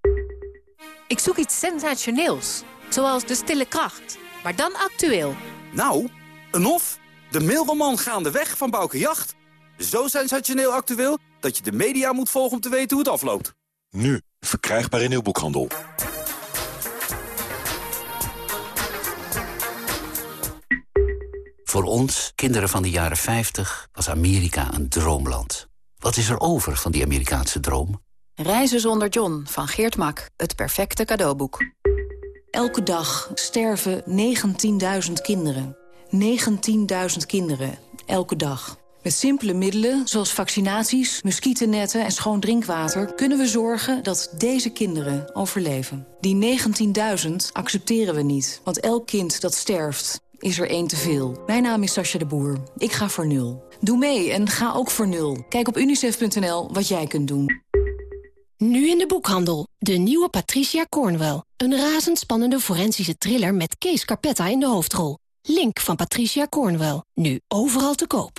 Ik zoek iets sensationeels, zoals de stille kracht, maar dan actueel. Nou, een hof? De mailroman Gaandeweg van Bouke Jacht. Zo sensationeel actueel dat je de media moet volgen om te weten hoe het afloopt. Nu, verkrijgbaar in uw boekhandel. Voor ons, kinderen van de jaren 50, was Amerika een droomland. Wat is er over van die Amerikaanse droom? Reizen zonder John van Geert Mak. Het perfecte cadeauboek. Elke dag sterven 19.000 kinderen. 19.000 kinderen, elke dag. Met simpele middelen, zoals vaccinaties, muggennetten en schoon drinkwater... kunnen we zorgen dat deze kinderen overleven. Die 19.000 accepteren we niet, want elk kind dat sterft is er één te veel. Mijn naam is Sascha de Boer. Ik ga voor nul. Doe mee en ga ook voor nul. Kijk op unicef.nl wat jij kunt doen. Nu in de boekhandel. De nieuwe Patricia Cornwell. Een razendspannende forensische thriller met Kees Carpetta in de hoofdrol. Link van Patricia Cornwell. Nu overal te koop.